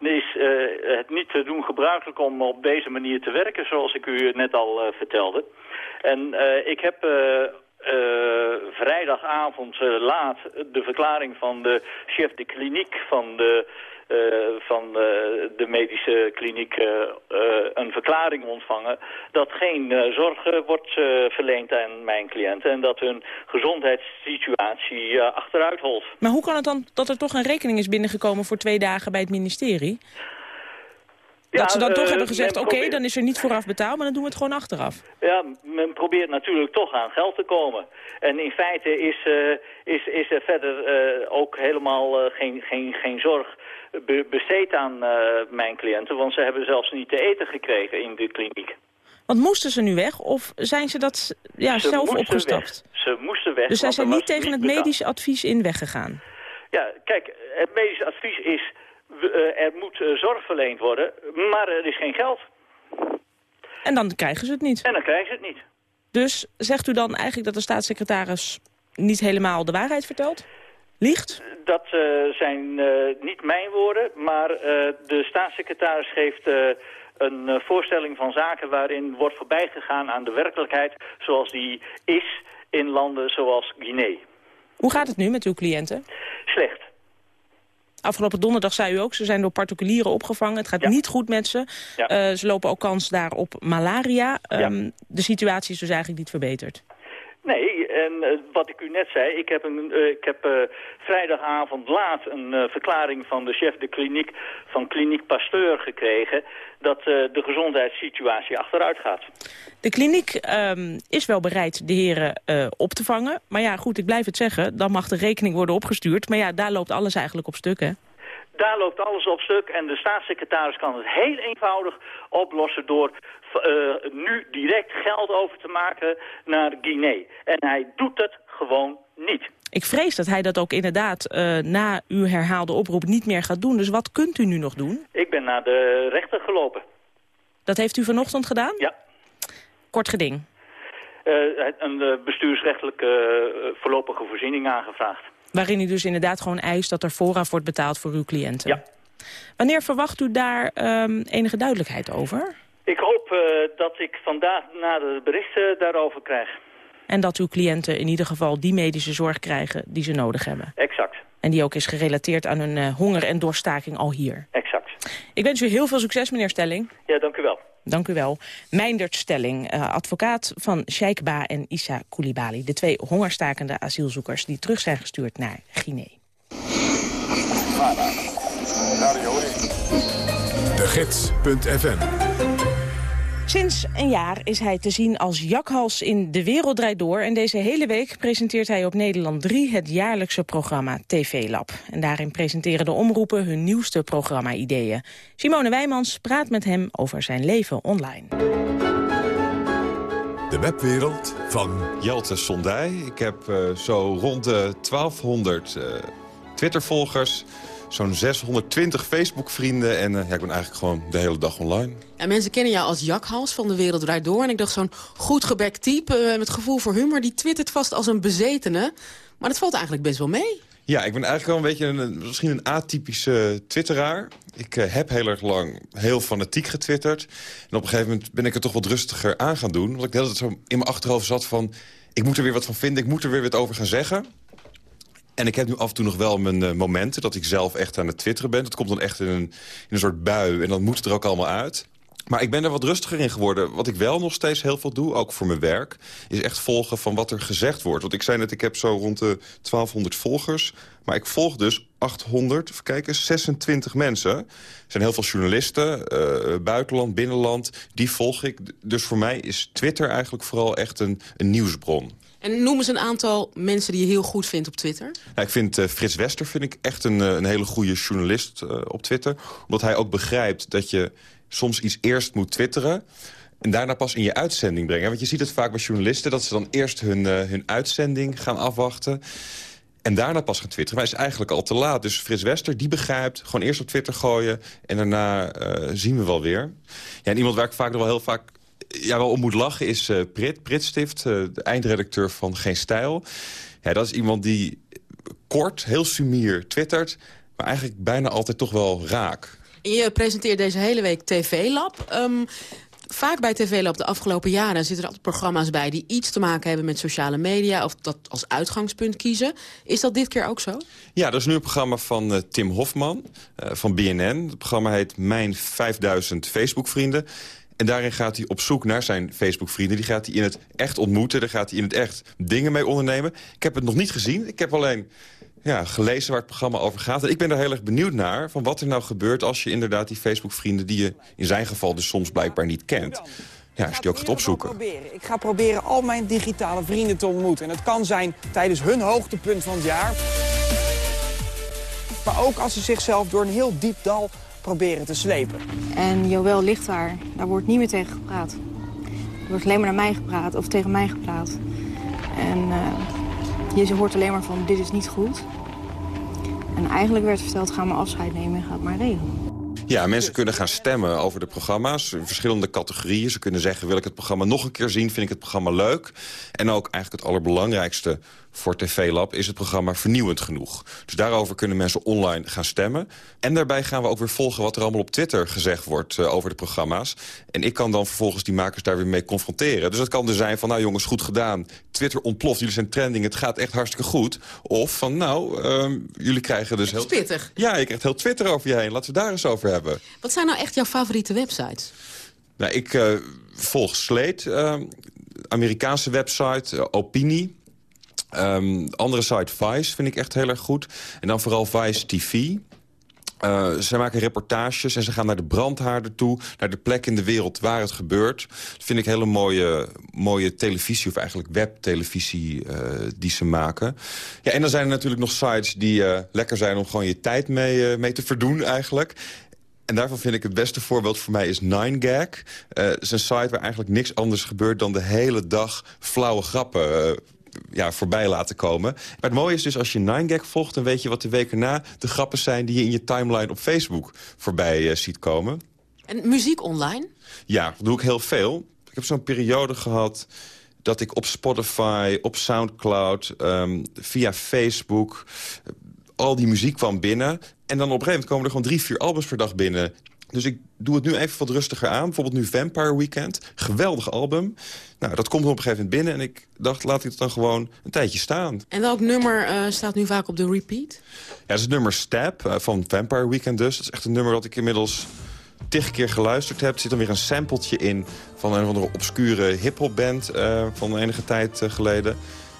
is eh, het niet te doen gebruikelijk om op deze manier te werken, zoals ik u net al vertelde. En eh, ik heb eh, eh, vrijdagavond laat de verklaring van de chef de kliniek van de, van de medische kliniek een verklaring ontvangen dat geen zorg wordt verleend aan mijn cliënten en dat hun gezondheidssituatie achteruit holt. Maar hoe kan het dan dat er toch een rekening is binnengekomen... voor twee dagen bij het ministerie? Dat ze dan eh, toch hebben gezegd, oké, dan is er niet vooraf betaald... maar dan doen we het gewoon achteraf. Ja, men probeert natuurlijk toch aan geld te komen. En in feite is, eh, is, is er verder eh, ook helemaal eh, geen, geen, geen zorg be- besteed aan eh, mijn cliënten. Want ze hebben zelfs niet te eten gekregen in de kliniek. Want moesten ze nu weg of zijn ze dat ja, Ze zelf opgestapt? weg. Ze moesten weg. Dus zij zijn niet tegen het medisch advies in weggegaan? Ja, kijk, het medisch advies is... eh, er moet eh, zorg verleend worden, maar er is geen geld. En dan krijgen ze het niet. En dan krijgen ze het niet. Dus zegt u dan eigenlijk dat de staatssecretaris niet helemaal de waarheid vertelt? Liegt? Dat eh, zijn niet mijn woorden, maar de staatssecretaris geeft een voorstelling van zaken waarin wordt voorbijgegaan aan de werkelijkheid zoals die is in landen zoals Guinea. Hoe gaat het nu met uw cliënten? Slecht. Afgelopen donderdag zei u ook, ze zijn door particulieren opgevangen. Het gaat niet goed met ze. Ja. Eh, ze lopen ook kans daar op malaria. Ehm, De situatie is dus eigenlijk niet verbeterd. Nee, en eh, wat ik u net zei, ik heb, een, eh, ik heb eh, vrijdagavond laat een verklaring van de chef de kliniek van Kliniek Pasteur gekregen dat de gezondheidssituatie achteruit gaat. De kliniek ehm, is wel bereid de heren op te vangen. Maar ja, goed, ik blijf het zeggen. Dan mag de rekening worden opgestuurd. Maar ja, daar loopt alles eigenlijk op stuk, hè? Daar loopt alles op stuk en de staatssecretaris kan het heel eenvoudig oplossen door nu direct geld over te maken naar Guinea. En hij doet het gewoon niet. Ik vrees dat hij dat ook inderdaad eh, na uw herhaalde oproep niet meer gaat doen. Dus wat kunt u nu nog doen? Ik ben naar de rechter gelopen. Dat heeft u vanochtend gedaan? Ja. Kort geding. Eh, een eh, bestuursrechtelijke eh, voorlopige voorziening aangevraagd. Waarin u dus inderdaad gewoon eist dat er vooraf wordt betaald voor uw cliënten. Ja. Wanneer verwacht u daar ehm, enige duidelijkheid over? Ik hoop eh, dat ik vandaag nader berichten daarover krijg. En dat uw cliënten in ieder geval die medische zorg krijgen die ze nodig hebben. Exact. En die ook is gerelateerd aan hun eh, honger en doorstaking al hier. Exact. Ik wens u heel veel succes, meneer Stelling. Ja, dank u wel. Dank u wel. Meindert Stelling, eh, advocaat van Sheikh en Issa Koulibaly. De twee hongerstakende asielzoekers die terug zijn gestuurd naar Guinea. De Gids.fm Sinds een jaar is hij te zien als jakhals in De Wereld Draait Door. En deze hele week presenteert hij op Nederland 3 het jaarlijkse programma TV Lab. En daarin presenteren de omroepen hun nieuwste programma-ideeën. Simone Wijmans praat met hem over zijn leven online. De webwereld van... Jelte Sondij. Ik heb eh, zo rond de 1200 eh, Twitter-volgers... zo'n 620 Facebook-vrienden en eh, ja, ik ben eigenlijk gewoon de hele dag online. En mensen kennen jou als jakhals van De Wereld Draait Door. En ik dacht, zo'n goed gebekt type eh, met gevoel voor humor... die twittert vast als een bezetene. Maar dat valt eigenlijk best wel mee. Ja, ik ben eigenlijk wel een beetje een, misschien een atypische twitteraar. Ik eh, heb heel erg lang heel fanatiek getwitterd. En op een gegeven moment ben ik er toch wat rustiger aan gaan doen. Want ik de hele tijd zo in mijn achterhoofd zat van... ik moet er weer wat van vinden, ik moet er weer wat over gaan zeggen. En ik heb nu af en toe nog wel mijn eh, momenten... dat ik zelf echt aan het twitteren ben. Dat komt dan echt in een, in een soort bui en dan moet het er ook allemaal uit. Maar ik ben er wat rustiger in geworden. Wat ik wel nog steeds heel veel doe, ook voor mijn werk... is echt volgen van wat er gezegd wordt. Want ik zei net, ik heb zo rond de 1200 volgers. Maar ik volg dus 800, even kijken, 26 mensen. Er zijn heel veel journalisten, eh, buitenland, binnenland. Die volg ik. Dus voor mij is Twitter eigenlijk vooral echt een, een nieuwsbron. En noem eens een aantal mensen die je heel goed vindt op Twitter. Nou, ik vind eh, Frits Wester vind ik echt een, eh, een hele goede journalist eh, op Twitter. Omdat hij ook begrijpt dat je soms iets eerst moet twitteren. En daarna pas in je uitzending brengen. Want je ziet het vaak bij journalisten... dat ze dan eerst hun, uh, hun uitzending gaan afwachten... En daarna pas gaan twitteren. Maar is eigenlijk al te laat. Dus Frits Wester, die begrijpt, gewoon eerst op Twitter gooien... en daarna uh, zien we wel weer. Ja, en iemand waar ik vaak nog wel heel vaak ja, wel om moet lachen is uh, Prit, Pritstift, uh, de eindredacteur van Geen Stijl. Ja, dat is iemand die kort, heel sumier twittert... maar eigenlijk bijna altijd toch wel raak. Je presenteert deze hele week TV-lab. Um, vaak bij TV-lab de afgelopen jaren zitten er altijd programma's bij... die iets te maken hebben met sociale media of dat als uitgangspunt kiezen. Is dat dit keer ook zo? Ja, er is nu een programma van uh, Tim Hofman uh, van BNN. Het programma heet Mijn 5000 Facebook-vrienden. En daarin gaat hij op zoek naar zijn Facebook-vrienden. Die gaat hij in het echt ontmoeten. Daar gaat hij in het echt dingen mee ondernemen. Ik heb het nog niet gezien. Ik heb alleen ja, gelezen waar het programma over gaat. En ik ben er heel erg benieuwd naar van wat er nou gebeurt... als je inderdaad die Facebook-vrienden die je in zijn geval dus soms blijkbaar niet kent... Ja, als je die ook gaat opzoeken. Ik ga proberen al mijn digitale vrienden te ontmoeten. En het kan zijn tijdens hun hoogtepunt van het jaar. Maar ook als ze zichzelf door een heel diep dal proberen te slepen. En Joël ligt daar. Daar wordt niet meer tegen gepraat. Er wordt alleen maar naar mij gepraat of tegen mij gepraat. En uh, je hoort alleen maar van dit is niet goed. En eigenlijk werd verteld ga maar afscheid nemen en ga het maar regelen. Ja, mensen kunnen gaan stemmen over de programma's. In verschillende categorieën. Ze kunnen zeggen, wil ik het programma nog een keer zien? Vind ik het programma leuk? En ook eigenlijk het allerbelangrijkste voor TV Lab is het programma vernieuwend genoeg. Dus daarover kunnen mensen online gaan stemmen. En daarbij gaan we ook weer volgen wat er allemaal op Twitter gezegd wordt uh, over de programma's. En ik kan dan vervolgens die makers daar weer mee confronteren. Dus het kan er zijn van, nou jongens, goed gedaan. Twitter ontploft, jullie zijn trending, het gaat echt hartstikke goed. Of van, nou, uh, jullie krijgen dus heel... Pittig. Ja, je krijgt heel Twitter over je heen. Laten we daar eens over hebben. Wat zijn nou echt jouw favoriete websites? Nou, ik uh, volg Slate, Amerikaanse website, Opinie... Um, andere site Vice vind ik echt heel erg goed. En dan vooral Vice TV. Uh, ze maken reportages en ze gaan naar de brandhaarden toe... naar de plek in de wereld waar het gebeurt. Dat vind ik hele mooie, mooie televisie, of eigenlijk webtelevisie uh, die ze maken. Ja, en dan zijn er natuurlijk nog sites die uh, lekker zijn... om gewoon je tijd mee, mee te verdoen eigenlijk. En daarvan vind ik het beste voorbeeld voor mij is 9gag. Het is een site waar eigenlijk niks anders gebeurt... dan de hele dag flauwe grappen ja, voorbij laten komen. Maar het mooie is dus als je 9gag volgt... dan weet je wat de weken na de grappen zijn... die je in je timeline op Facebook voorbij uh, ziet komen. En muziek online? Ja, dat doe ik heel veel. Ik heb zo'n periode gehad dat ik op Spotify, op Soundcloud, um, via Facebook... al die muziek kwam binnen. En dan op een gegeven moment komen er gewoon drie, vier albums per dag binnen... Dus ik doe het nu even wat rustiger aan. Bijvoorbeeld nu Vampire Weekend. Geweldig album. Nou, dat komt op een gegeven moment binnen. En ik dacht, laat ik het dan gewoon een tijdje staan. En welk nummer uh, staat nu vaak op de repeat? Ja, dat is het nummer Step uh, van Vampire Weekend dus. Dat is echt een nummer dat ik inmiddels tig keer geluisterd heb. Er zit dan weer een sampletje in van een of andere obscure hiphopband... Uh, van enige tijd geleden.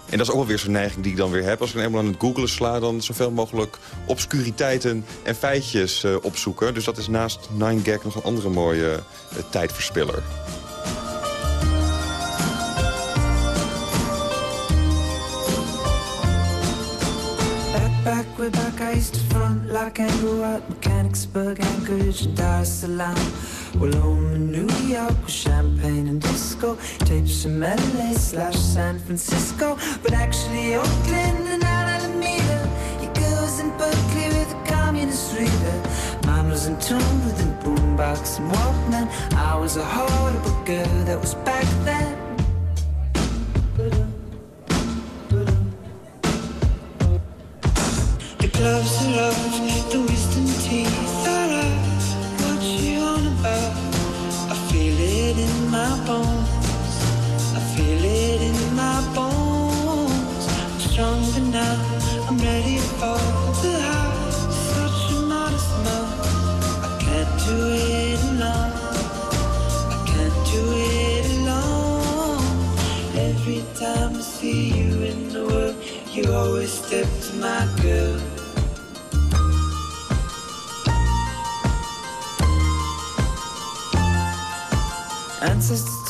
En dat is ook wel weer zo'n neiging die ik dan weer heb. Als ik dan eenmaal aan het googlen sla, dan zoveel mogelijk obscuriteiten en feitjes uh, opzoeken. Dus dat is naast 9gag nog een andere mooie uh, tijdverspiller. Like at Mechanicsburg, Anchorage, and Dar es Salaam. Well, home in New York with champagne and disco, tapes from LA slash San Francisco, but actually Oakland and Alameda. Your girls in Berkeley with a communist reader. Mine was in tune with a boombox and Walkman. I was a horrible girl that was back then. gloves of love,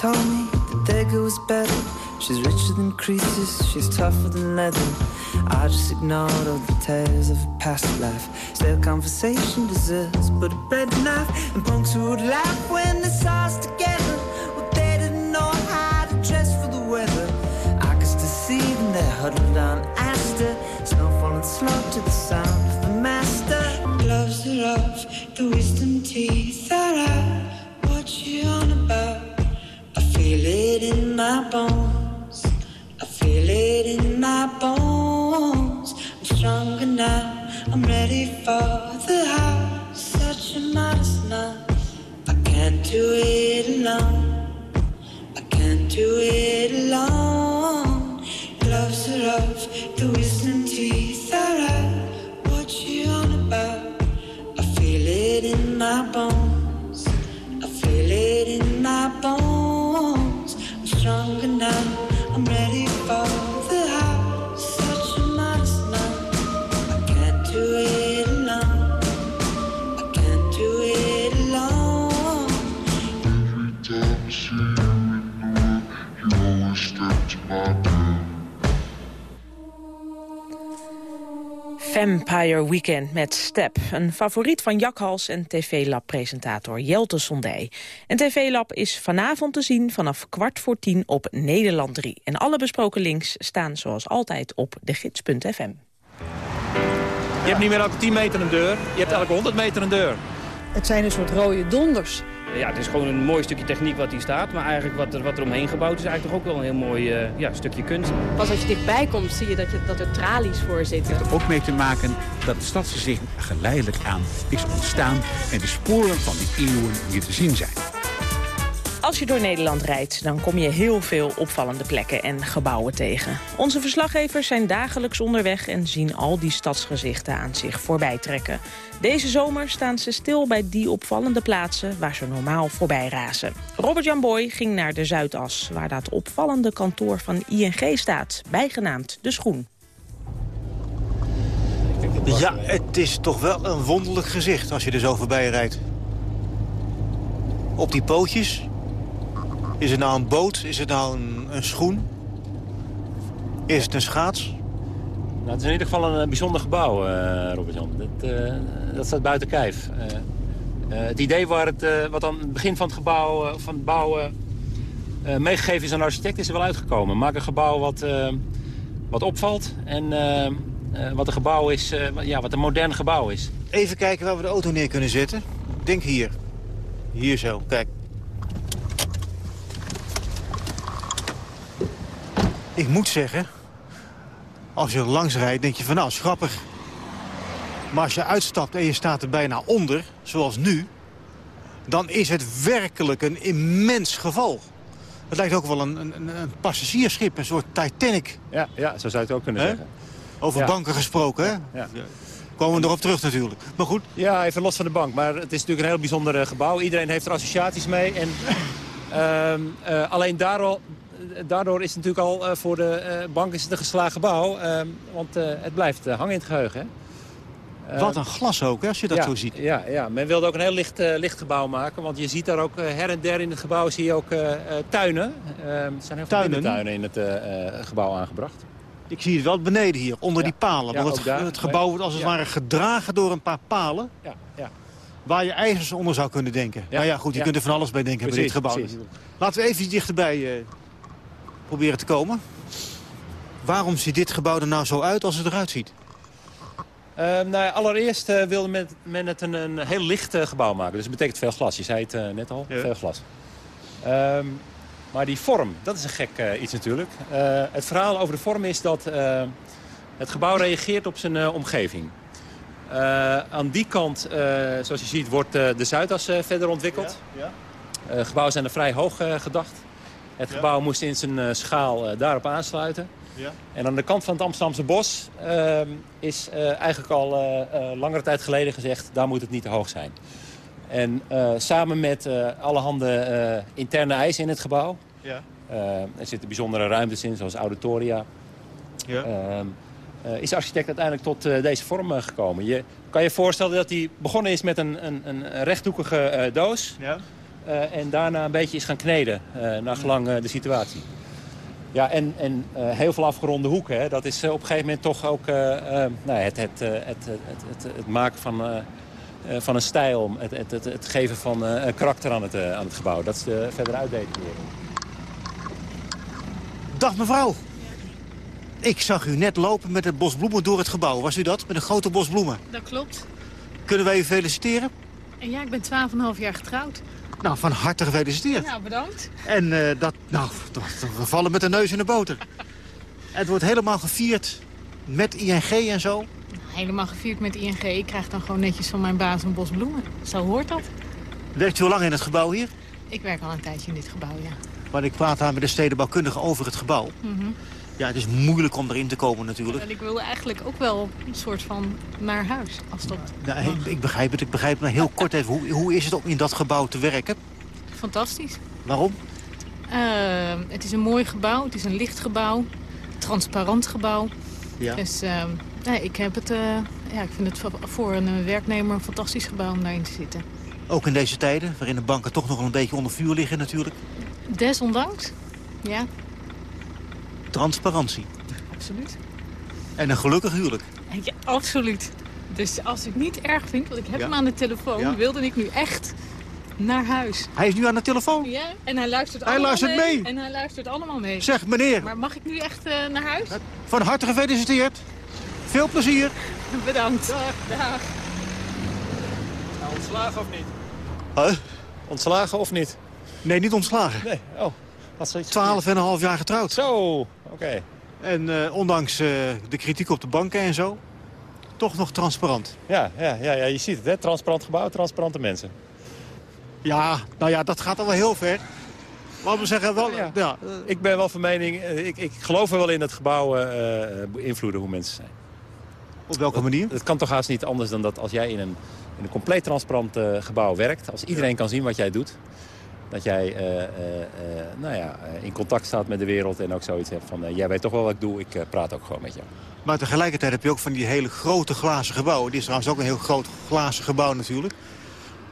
told me the Dagger was better. She's richer than creases, she's tougher than leather. I just ignored all the tales of a past life. Still, conversation deserves but a bed knife. And punks who would laugh when they saw us together. Well, they didn't know how to dress for the weather. I could still see them, they're huddled on Aster. Snow falling slow to the sound of the master. Gloves are off, the wisdom teeth are out. It in my bones. I feel it in my bones. I'm stronger now. I'm ready for the house. Such a modest nun. I can't do it alone. I can't do it Met Step. Een favoriet van Jakhals en TV-lab-presentator Jelte Sondij. En TV-lab is vanavond te zien vanaf kwart voor tien op Nederland 3. En alle besproken links staan zoals altijd op degids.fm. Je hebt niet meer elke 10 meter een deur, je hebt elke 100 meter een deur. Het zijn een soort rode donders. Ja, het is gewoon een mooi stukje techniek wat hier staat. Maar eigenlijk wat er, wat er omheen gebouwd is eigenlijk toch ook wel een heel mooi eh, ja, stukje kunst. Pas als je dichtbij komt zie je dat, je, dat er tralies voor zitten. er ook mee te maken dat het stadsgezicht geleidelijk aan is ontstaan... en de sporen van die eeuwen hier te zien zijn. Als je door Nederland rijdt, dan kom je heel veel opvallende plekken en gebouwen tegen. Onze verslaggevers zijn dagelijks onderweg en zien al die stadsgezichten aan zich voorbij trekken. Deze zomer staan ze stil bij die opvallende plaatsen waar ze normaal voorbij razen. Robert-Jan Boy ging naar de Zuidas, waar dat opvallende kantoor van ING staat, bijgenaamd De Schoen. Ja, het is toch wel een wonderlijk gezicht als je er zo voorbij rijdt. Op die pootjes. Is het nou een boot? Is het nou een, een schoen? Is het een schaats? Nou, het is in ieder geval een eh, bijzonder gebouw, eh, Robert-Jan. Dat, eh, dat staat buiten kijf. Het idee waar het, wat aan het begin van het gebouw, van het bouwen meegegeven is aan de architect is er wel uitgekomen. Maak een gebouw wat, wat opvalt en wat een gebouw is, ja, wat een modern gebouw is. Even kijken waar we de auto neer kunnen zetten. Denk hier. Hier zo, kijk. Ik moet zeggen, als je er langs rijdt, denk je van nou, is grappig. Maar als je uitstapt en je staat er bijna onder, zoals nu... dan is het werkelijk een immens geval. Het lijkt ook wel een, een, een- passagiersschip, een soort Titanic. Ja, ja zo zou je het ook kunnen zeggen. Over Ja. banken gesproken, hè? Ja. Komen we erop terug natuurlijk. Maar goed. Ja, even los van de bank. Maar het is natuurlijk een heel bijzonder eh, gebouw. Iedereen heeft er associaties mee. En ehm, eh, alleen daardoor, daardoor is het natuurlijk al eh, voor de eh, bank is het een geslagen gebouw. ehm, want eh, het blijft hangen in het geheugen. Hè? Eh, Wat een glas ook, hè, als je dat ja, zo ziet. Ja, ja, men wilde ook een heel licht, licht gebouw maken. Want je ziet daar ook her en der in het gebouw zie je ook tuinen. Ehm, er zijn heel veel Tuinen? tuinen in het gebouw aangebracht. Ik zie het wel beneden hier, onder die palen. Ja, want het, daar. het gebouw wordt als het ware gedragen door een paar palen... Ja, ja. waar je ijzers onder zou kunnen denken. Nou ja, goed, je kunt er van alles bij denken bij dit gebouw. precies. Laten we even dichterbij proberen te komen. Waarom ziet dit gebouw er nou zo uit als het eruit ziet? Ehm, nou, ja, allereerst eh, wilde men, men het een, een heel licht eh, gebouw maken. Dus dat betekent veel glas. Je zei het eh, net al, veel glas. Ehm, maar die vorm, dat is een gek iets natuurlijk. Eh, het verhaal over de vorm is dat eh, het gebouw reageert op zijn eh, omgeving. Eh, aan die kant, eh, zoals je ziet, wordt de Zuidas verder ontwikkeld. Ja, Eh, gebouwen zijn er vrij hoog eh, gedacht. Het Ja. gebouw moest in zijn eh, schaal eh, daarop aansluiten. ja. En aan de kant van het Amsterdamse bos ehm, is eh, eigenlijk al eh, langere tijd geleden gezegd... daar moet het niet te hoog zijn. En samen met allerhande interne eisen in het gebouw... Ja. er zitten bijzondere ruimtes in, zoals auditoria... Ja. ehm, eh, is de architect uiteindelijk tot deze vorm gekomen. Je kan je voorstellen dat hij begonnen is met een, een, een rechthoekige doos... Ja. Eh, en daarna een beetje is gaan kneden, eh naar gelang eh, de situatie. Ja, en, en eh, heel veel afgeronde hoeken. Hè. Dat is op een gegeven moment toch ook nou, ja, het, het, eh, het, het, het, het, het maken van, eh, eh, van een stijl. Het, het, het, het geven van eh, een karakter aan het, aan het gebouw. Dat is de verdere uitdetaillering. Dag mevrouw. Ik zag u net lopen met een bos bloemen door het gebouw. Was u dat? Met een grote bos bloemen. Dat klopt. Kunnen wij u feliciteren? En ja, ik ben 12,5 jaar getrouwd. Nou, van harte gefeliciteerd. Nou, bedankt. En eh, dat, nou, dat- we vallen met de neus in de boter. Het wordt helemaal gevierd met ING en zo. Helemaal gevierd met ING. Ik krijg dan gewoon netjes van mijn baas een bos bloemen. Zo hoort dat. Werkt u al lang in het gebouw hier? Ik werk al een tijdje in dit gebouw, ja. Maar ik praat daar met de stedenbouwkundige over het gebouw. Mhm. Ja, het is moeilijk om erin te komen natuurlijk. En ik wil eigenlijk ook wel een soort van naar huis. Als dat Nou, ik, ik begrijp het, ik begrijp het. Maar heel kort even, hoe, hoe is het om in dat gebouw te werken? fantastisch. Waarom? Eh, het is een mooi gebouw. Het is een licht gebouw. Transparant gebouw. Ja. Dus nee, ik, heb het, eh, ja, ik vind het voor- voor een eh, werknemer een fantastisch gebouw om daarin te zitten. Ook in deze tijden, waarin de banken toch nog een beetje onder vuur liggen natuurlijk. Desondanks, ja, Transparantie. absoluut. En een gelukkig huwelijk. Ja, absoluut. Dus als ik niet erg vind, want ik heb Ja. hem aan de telefoon, Ja. wilde ik nu echt naar huis. Hij is nu aan de telefoon. Ja, en hij luistert Hij allemaal luistert mee. En hij luistert allemaal mee. Zeg, meneer. Maar mag ik nu echt eh, naar huis? Van harte gefeliciteerd. Veel plezier. Bedankt. Dag. Nou, ontslagen of niet? Huh? Ontslagen of niet? Nee, niet ontslagen. Nee, oh. Wat zoiets. Twaalf en een half jaar getrouwd. Zo, oké. En eh, ondanks eh, de kritiek op de banken en zo, toch nog transparant. Ja, ja, ja, ja, je ziet het, hè? Transparant gebouw, transparante mensen. Ja, nou ja, dat gaat al wel heel ver. Laten we zeggen, wel, ja. Ja. Ik ben wel van mening, eh, ik, ik geloof er wel in dat gebouwen eh, beïnvloeden hoe mensen zijn. Op welke manier? Het kan toch haast niet anders dan dat als jij in een, in een compleet transparant gebouw werkt... als iedereen kan zien wat jij doet... dat jij eh, eh, eh, nou ja, in contact staat met de wereld en ook zoiets hebt van... jij weet toch wel wat ik doe, ik praat ook gewoon met jou. Maar tegelijkertijd heb je ook van die hele grote glazen gebouwen. Dit is trouwens ook een heel groot glazen gebouw natuurlijk.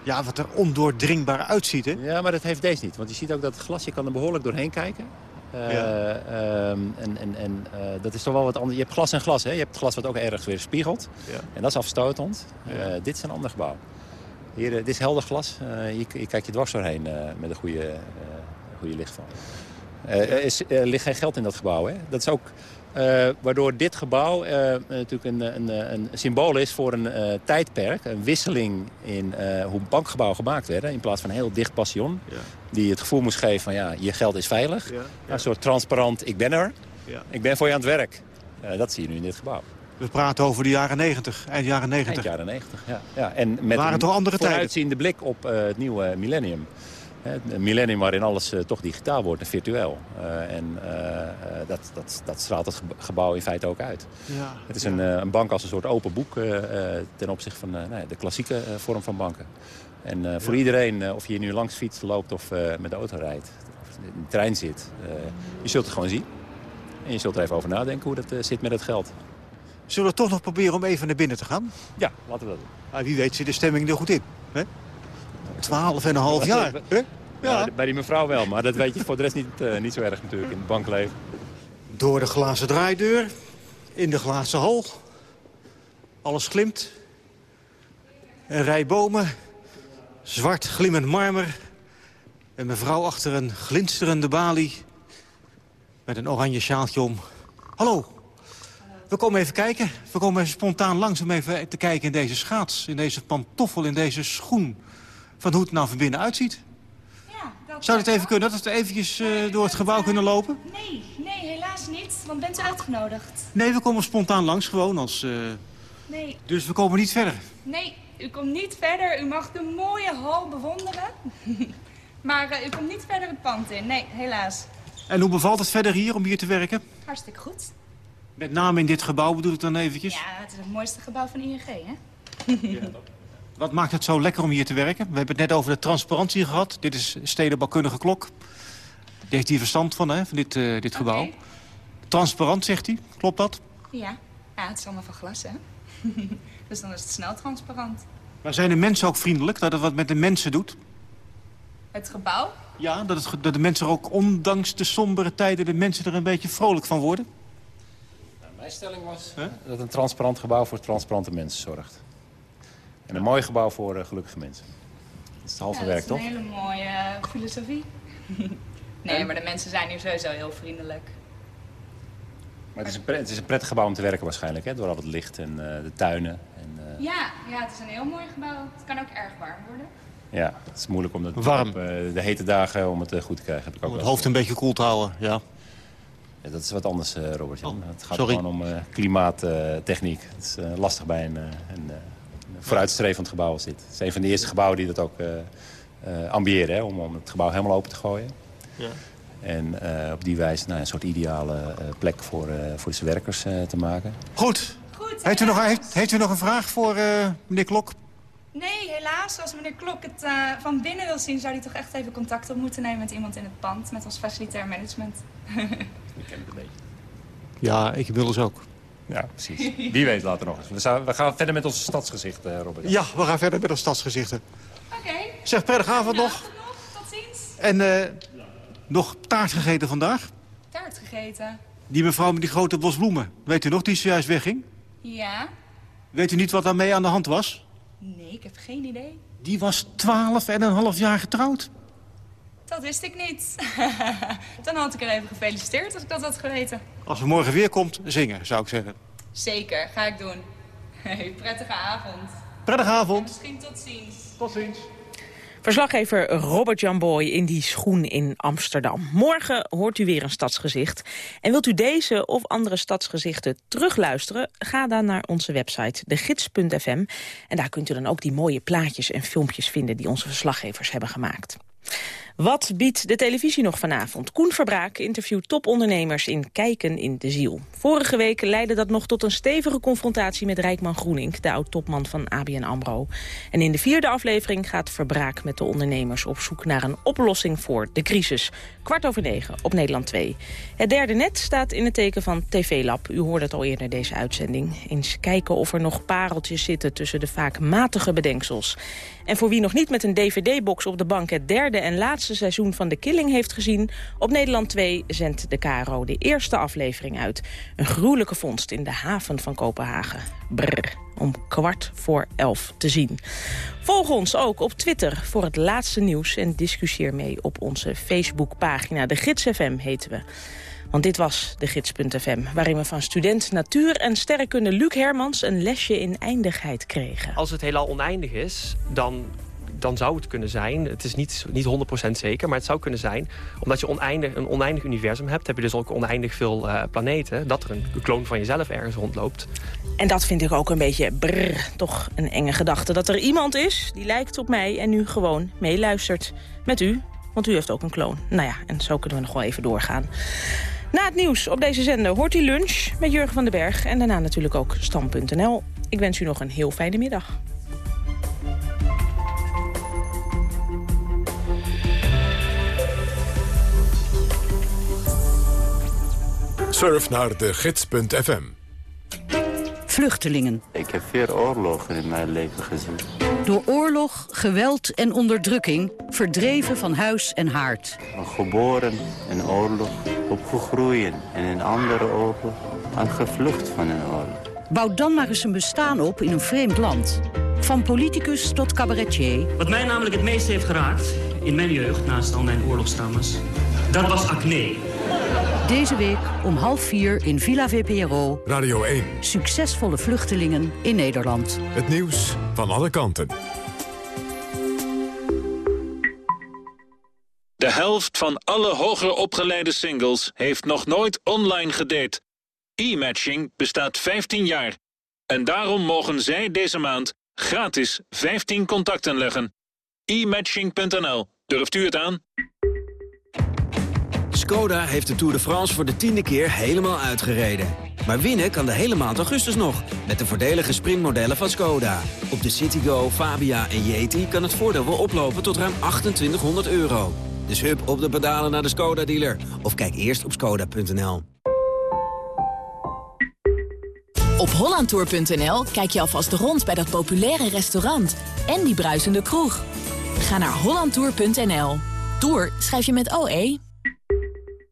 Ja, wat er ondoordringbaar uitziet, hè? Ja, maar dat heeft deze niet. Want je ziet ook dat het glas, je kan er behoorlijk doorheen kijken. Ja. ehm, en en, en dat is toch wel wat anders. Je hebt glas en glas, hè? Je hebt glas wat ook ergens weer spiegelt. Ja. En dat is afstotend. Ja. Dit is een ander gebouw. Hier, eh, dit is helder glas. Eh, je, je kijkt je dwars doorheen eh, met een goede, goede lichtval. Eh, Er is, er ligt geen geld in dat gebouw. Hè? Dat is ook waardoor dit gebouw natuurlijk een, een, een symbool is voor een tijdperk. Een wisseling in hoe bankgebouwen gemaakt werden. In plaats van een heel dicht passion. Die het gevoel moest geven van ja, je geld is veilig. Een soort transparant, ik ben er. Ja. Ik ben voor je aan het werk. Dat zie je nu in dit gebouw. We praten over de jaren 90, eind jaren 90. Eind jaren 90, ja. ja. En met Waren een toch andere tijden? vooruitziende blik op eh, het nieuwe millennium. Een millennium waarin alles eh, toch digitaal wordt en virtueel. Eh, en dat, dat, dat straalt het geb- gebouw in feite ook uit. Ja, Het is een, een bank als een soort open boek ten opzichte van nou de klassieke vorm van banken. En voor iedereen, of je hier nu langs fietst, loopt of met de auto rijdt, of in de trein zit, je zult het gewoon zien. En je zult er even over nadenken hoe dat zit met het geld. Zullen we toch nog proberen om even naar binnen te gaan? Ja, laten we dat doen. Ah, wie weet zit de stemming er goed in. Hè? Twaalf en een half jaar. hè? Ja. bij die mevrouw wel, maar dat weet je voor de rest niet, eh, niet zo erg natuurlijk in het bankleven. Door de glazen draaideur, in de glazen hal. Alles glimt. Een rij bomen, zwart glimmend marmer. Een mevrouw achter een glinsterende balie. Met een oranje sjaaltje om. Hallo. We komen even kijken. We komen even spontaan langs om even te kijken in deze schaats. In deze pantoffel, in deze schoen. Van hoe het nou van binnen uitziet. Zou het even kunnen, dat we eventjes eh, door het gebouw kunnen lopen? Nee, nee, helaas niet. Want bent u uitgenodigd? Nee, we komen spontaan langs gewoon als... eh, Nee, Dus we komen niet verder. nee, u komt niet verder. U mag de mooie hal bewonderen. maar eh, u komt niet verder het pand in. Nee, helaas. En hoe bevalt het verder hier om hier te werken? Hartstikke goed. Met name in dit gebouw bedoel ik dan eventjes. Ja, het is het mooiste gebouw van ING, hè? Wat maakt het zo lekker om hier te werken? We hebben het net over de transparantie gehad. Dit is stedenbouwkundige klok. Die heeft hier verstand van, hè, van dit, eh, dit gebouw. Transparant, zegt hij. Klopt dat? Ja. ja, het is allemaal van glas, hè? dus dan is het snel transparant. Maar zijn de mensen ook vriendelijk? Dat het wat met de mensen doet? Het gebouw? Ja, dat, het, ge- dat de mensen er ook, ondanks de sombere tijden... de mensen er een beetje vrolijk van worden? Mijn stelling was dat een transparant gebouw voor transparante mensen zorgt. En een mooi gebouw voor eh, gelukkige mensen. Dat is het halve ja, werk, dat toch? is een hele mooie eh, filosofie. nee, maar de mensen zijn hier sowieso heel vriendelijk. Maar het is, een, het is een prettig gebouw om te werken waarschijnlijk, hè? door al het licht en eh, de tuinen. En, eh, Ja, ja, het is een heel mooi gebouw. Het kan ook erg warm worden. ja, het is moeilijk om dat Warm. op eh, de hete dagen om het goed te krijgen. Heb ik ook Om het hoofd een beetje koel te houden, ja. Ja, dat is wat anders, eh, Robert. Jan. het gaat sorry. gewoon om eh, klimaattechniek. het is eh, lastig bij een, eh, een, eh, een vooruitstrevend gebouw als dit. Het is een van de eerste gebouwen die dat ook eh, eh, ambiëren, hè, om, om het gebouw helemaal open te gooien. Ja. En eh, op die wijze nou, een soort ideale eh, plek voor, eh, voor zijn werkers eh, te maken. Goed. heeft, u nog, heeft, heeft u nog een vraag voor eh, meneer Klok? Nee, helaas. Als meneer Klok het eh, van binnen wil zien... zou hij toch echt even contact op moeten nemen met iemand in het pand. Met ons facilitair management. Ik ken het een beetje. Ja, ik inmiddels ook. Ja, precies. Wie weet later nog eens. We, gaan verder met ons stadsgezicht, eh, Robert. Ja, we gaan verder met ons stadsgezichten. Oké. Zeg, prettige avond nog. Tot ziens. En eh, nog taart gegeten vandaag? Taart gegeten. Die mevrouw met die grote bos bloemen. Weet u nog, die zojuist wegging? Ja? Weet u niet wat daarmee aan de hand was? Nee, ik heb geen idee. Die was twaalf en een half jaar getrouwd. Dat wist ik niet. Dan had ik er even gefeliciteerd als ik dat had geweten. Als ze morgen weer komt, zingen, zou ik zeggen. Zeker, ga ik doen. Hey, prettige avond. Prettige avond. Misschien tot ziens. Tot ziens. Verslaggever Robert Jan Boy in die schoen in Amsterdam. Morgen hoort u weer een stadsgezicht. En wilt u deze of andere stadsgezichten terugluisteren? Ga dan naar onze website, degids.fm. En daar kunt u dan ook die mooie plaatjes en filmpjes vinden... die onze verslaggevers hebben gemaakt. Wat biedt de televisie nog vanavond? Koen Verbraak interviewt topondernemers in Kijken in de Ziel. Vorige week leidde dat nog tot een stevige confrontatie met Rijkman Groening, de oud-topman van ABN AMRO. En in de vierde aflevering gaat Verbraak met de ondernemers op zoek naar een oplossing voor de crisis. Kwart over negen op Nederland 2. Het derde net staat in het teken van TV Lab. U hoorde het al eerder deze uitzending. Eens kijken of er nog pareltjes zitten tussen de vaak matige bedenksels. En voor wie nog niet met een dvd-box op de bank het derde en laatste seizoen van The Killing heeft gezien, op Nederland 2 zendt de KRO de eerste aflevering uit. Een gruwelijke vondst in de haven van Kopenhagen. Brrr, om kwart voor elf te zien. Volg ons ook op Twitter voor het laatste nieuws en discussieer mee op onze Facebookpagina. De Gids FM heten we. Want dit was de gids.fm, waarin we van student natuur en sterrenkunde Luc Hermans een lesje in eindigheid kregen. Als het heelal oneindig is, dan, dan zou het kunnen zijn... het is niet, niet 100% zeker, maar het zou kunnen zijn... omdat je oneindig, een oneindig universum hebt... heb je dus ook oneindig veel eh, planeten... dat er een kloon van jezelf ergens rondloopt. En dat vind ik ook een beetje brrr, toch een enge gedachte. Dat er iemand is die lijkt op mij en nu gewoon meeluistert met u. Want u heeft ook een kloon. Nou ja, en zo kunnen we nog wel even doorgaan. Na het nieuws op deze zender hoort u lunch met Jurgen van den Berg. En daarna natuurlijk ook Stam.nl. Ik wens u nog een heel fijne middag. Surf naar de gids.fm. Vluchtelingen. Ik heb vier oorlogen in mijn leven gezien. Door oorlog, geweld en onderdrukking verdreven van huis en haard. Geboren in oorlog, opgegroeid in een andere oorlog en gevlucht van een oorlog. Bouw dan maar eens een bestaan op in een vreemd land. Van politicus tot cabaretier. Wat mij namelijk het meest heeft geraakt in mijn jeugd, naast al mijn oorlogstrauma's, dat was acne. Deze week om half vier in Villa VPRO. Radio 1. Succesvolle vluchtelingen in Nederland. Het nieuws van alle kanten. De helft van alle hoger opgeleide singles heeft nog nooit online gedate. E-matching bestaat 15 jaar. En daarom mogen zij deze maand gratis 15 contacten leggen. E-matching.nl. Durft u het aan? Skoda heeft de Tour de France voor de tiende keer helemaal uitgereden. Maar winnen kan de hele maand augustus nog, met de voordelige sprintmodellen van Skoda. Op de Citigo, Fabia en Yeti kan het voordeel wel oplopen tot ruim 2800 euro. Dus hup op de pedalen naar de Skoda-dealer. Of kijk eerst op skoda.nl. Op hollandtour.nl kijk je alvast rond bij dat populaire restaurant en die bruisende kroeg. Ga naar hollandtour.nl. Tour schrijf je met OE.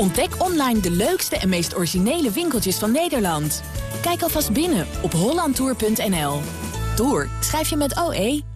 Ontdek online de leukste en meest originele winkeltjes van Nederland. Kijk alvast binnen op hollandtour.nl. Tour schrijf je met OE.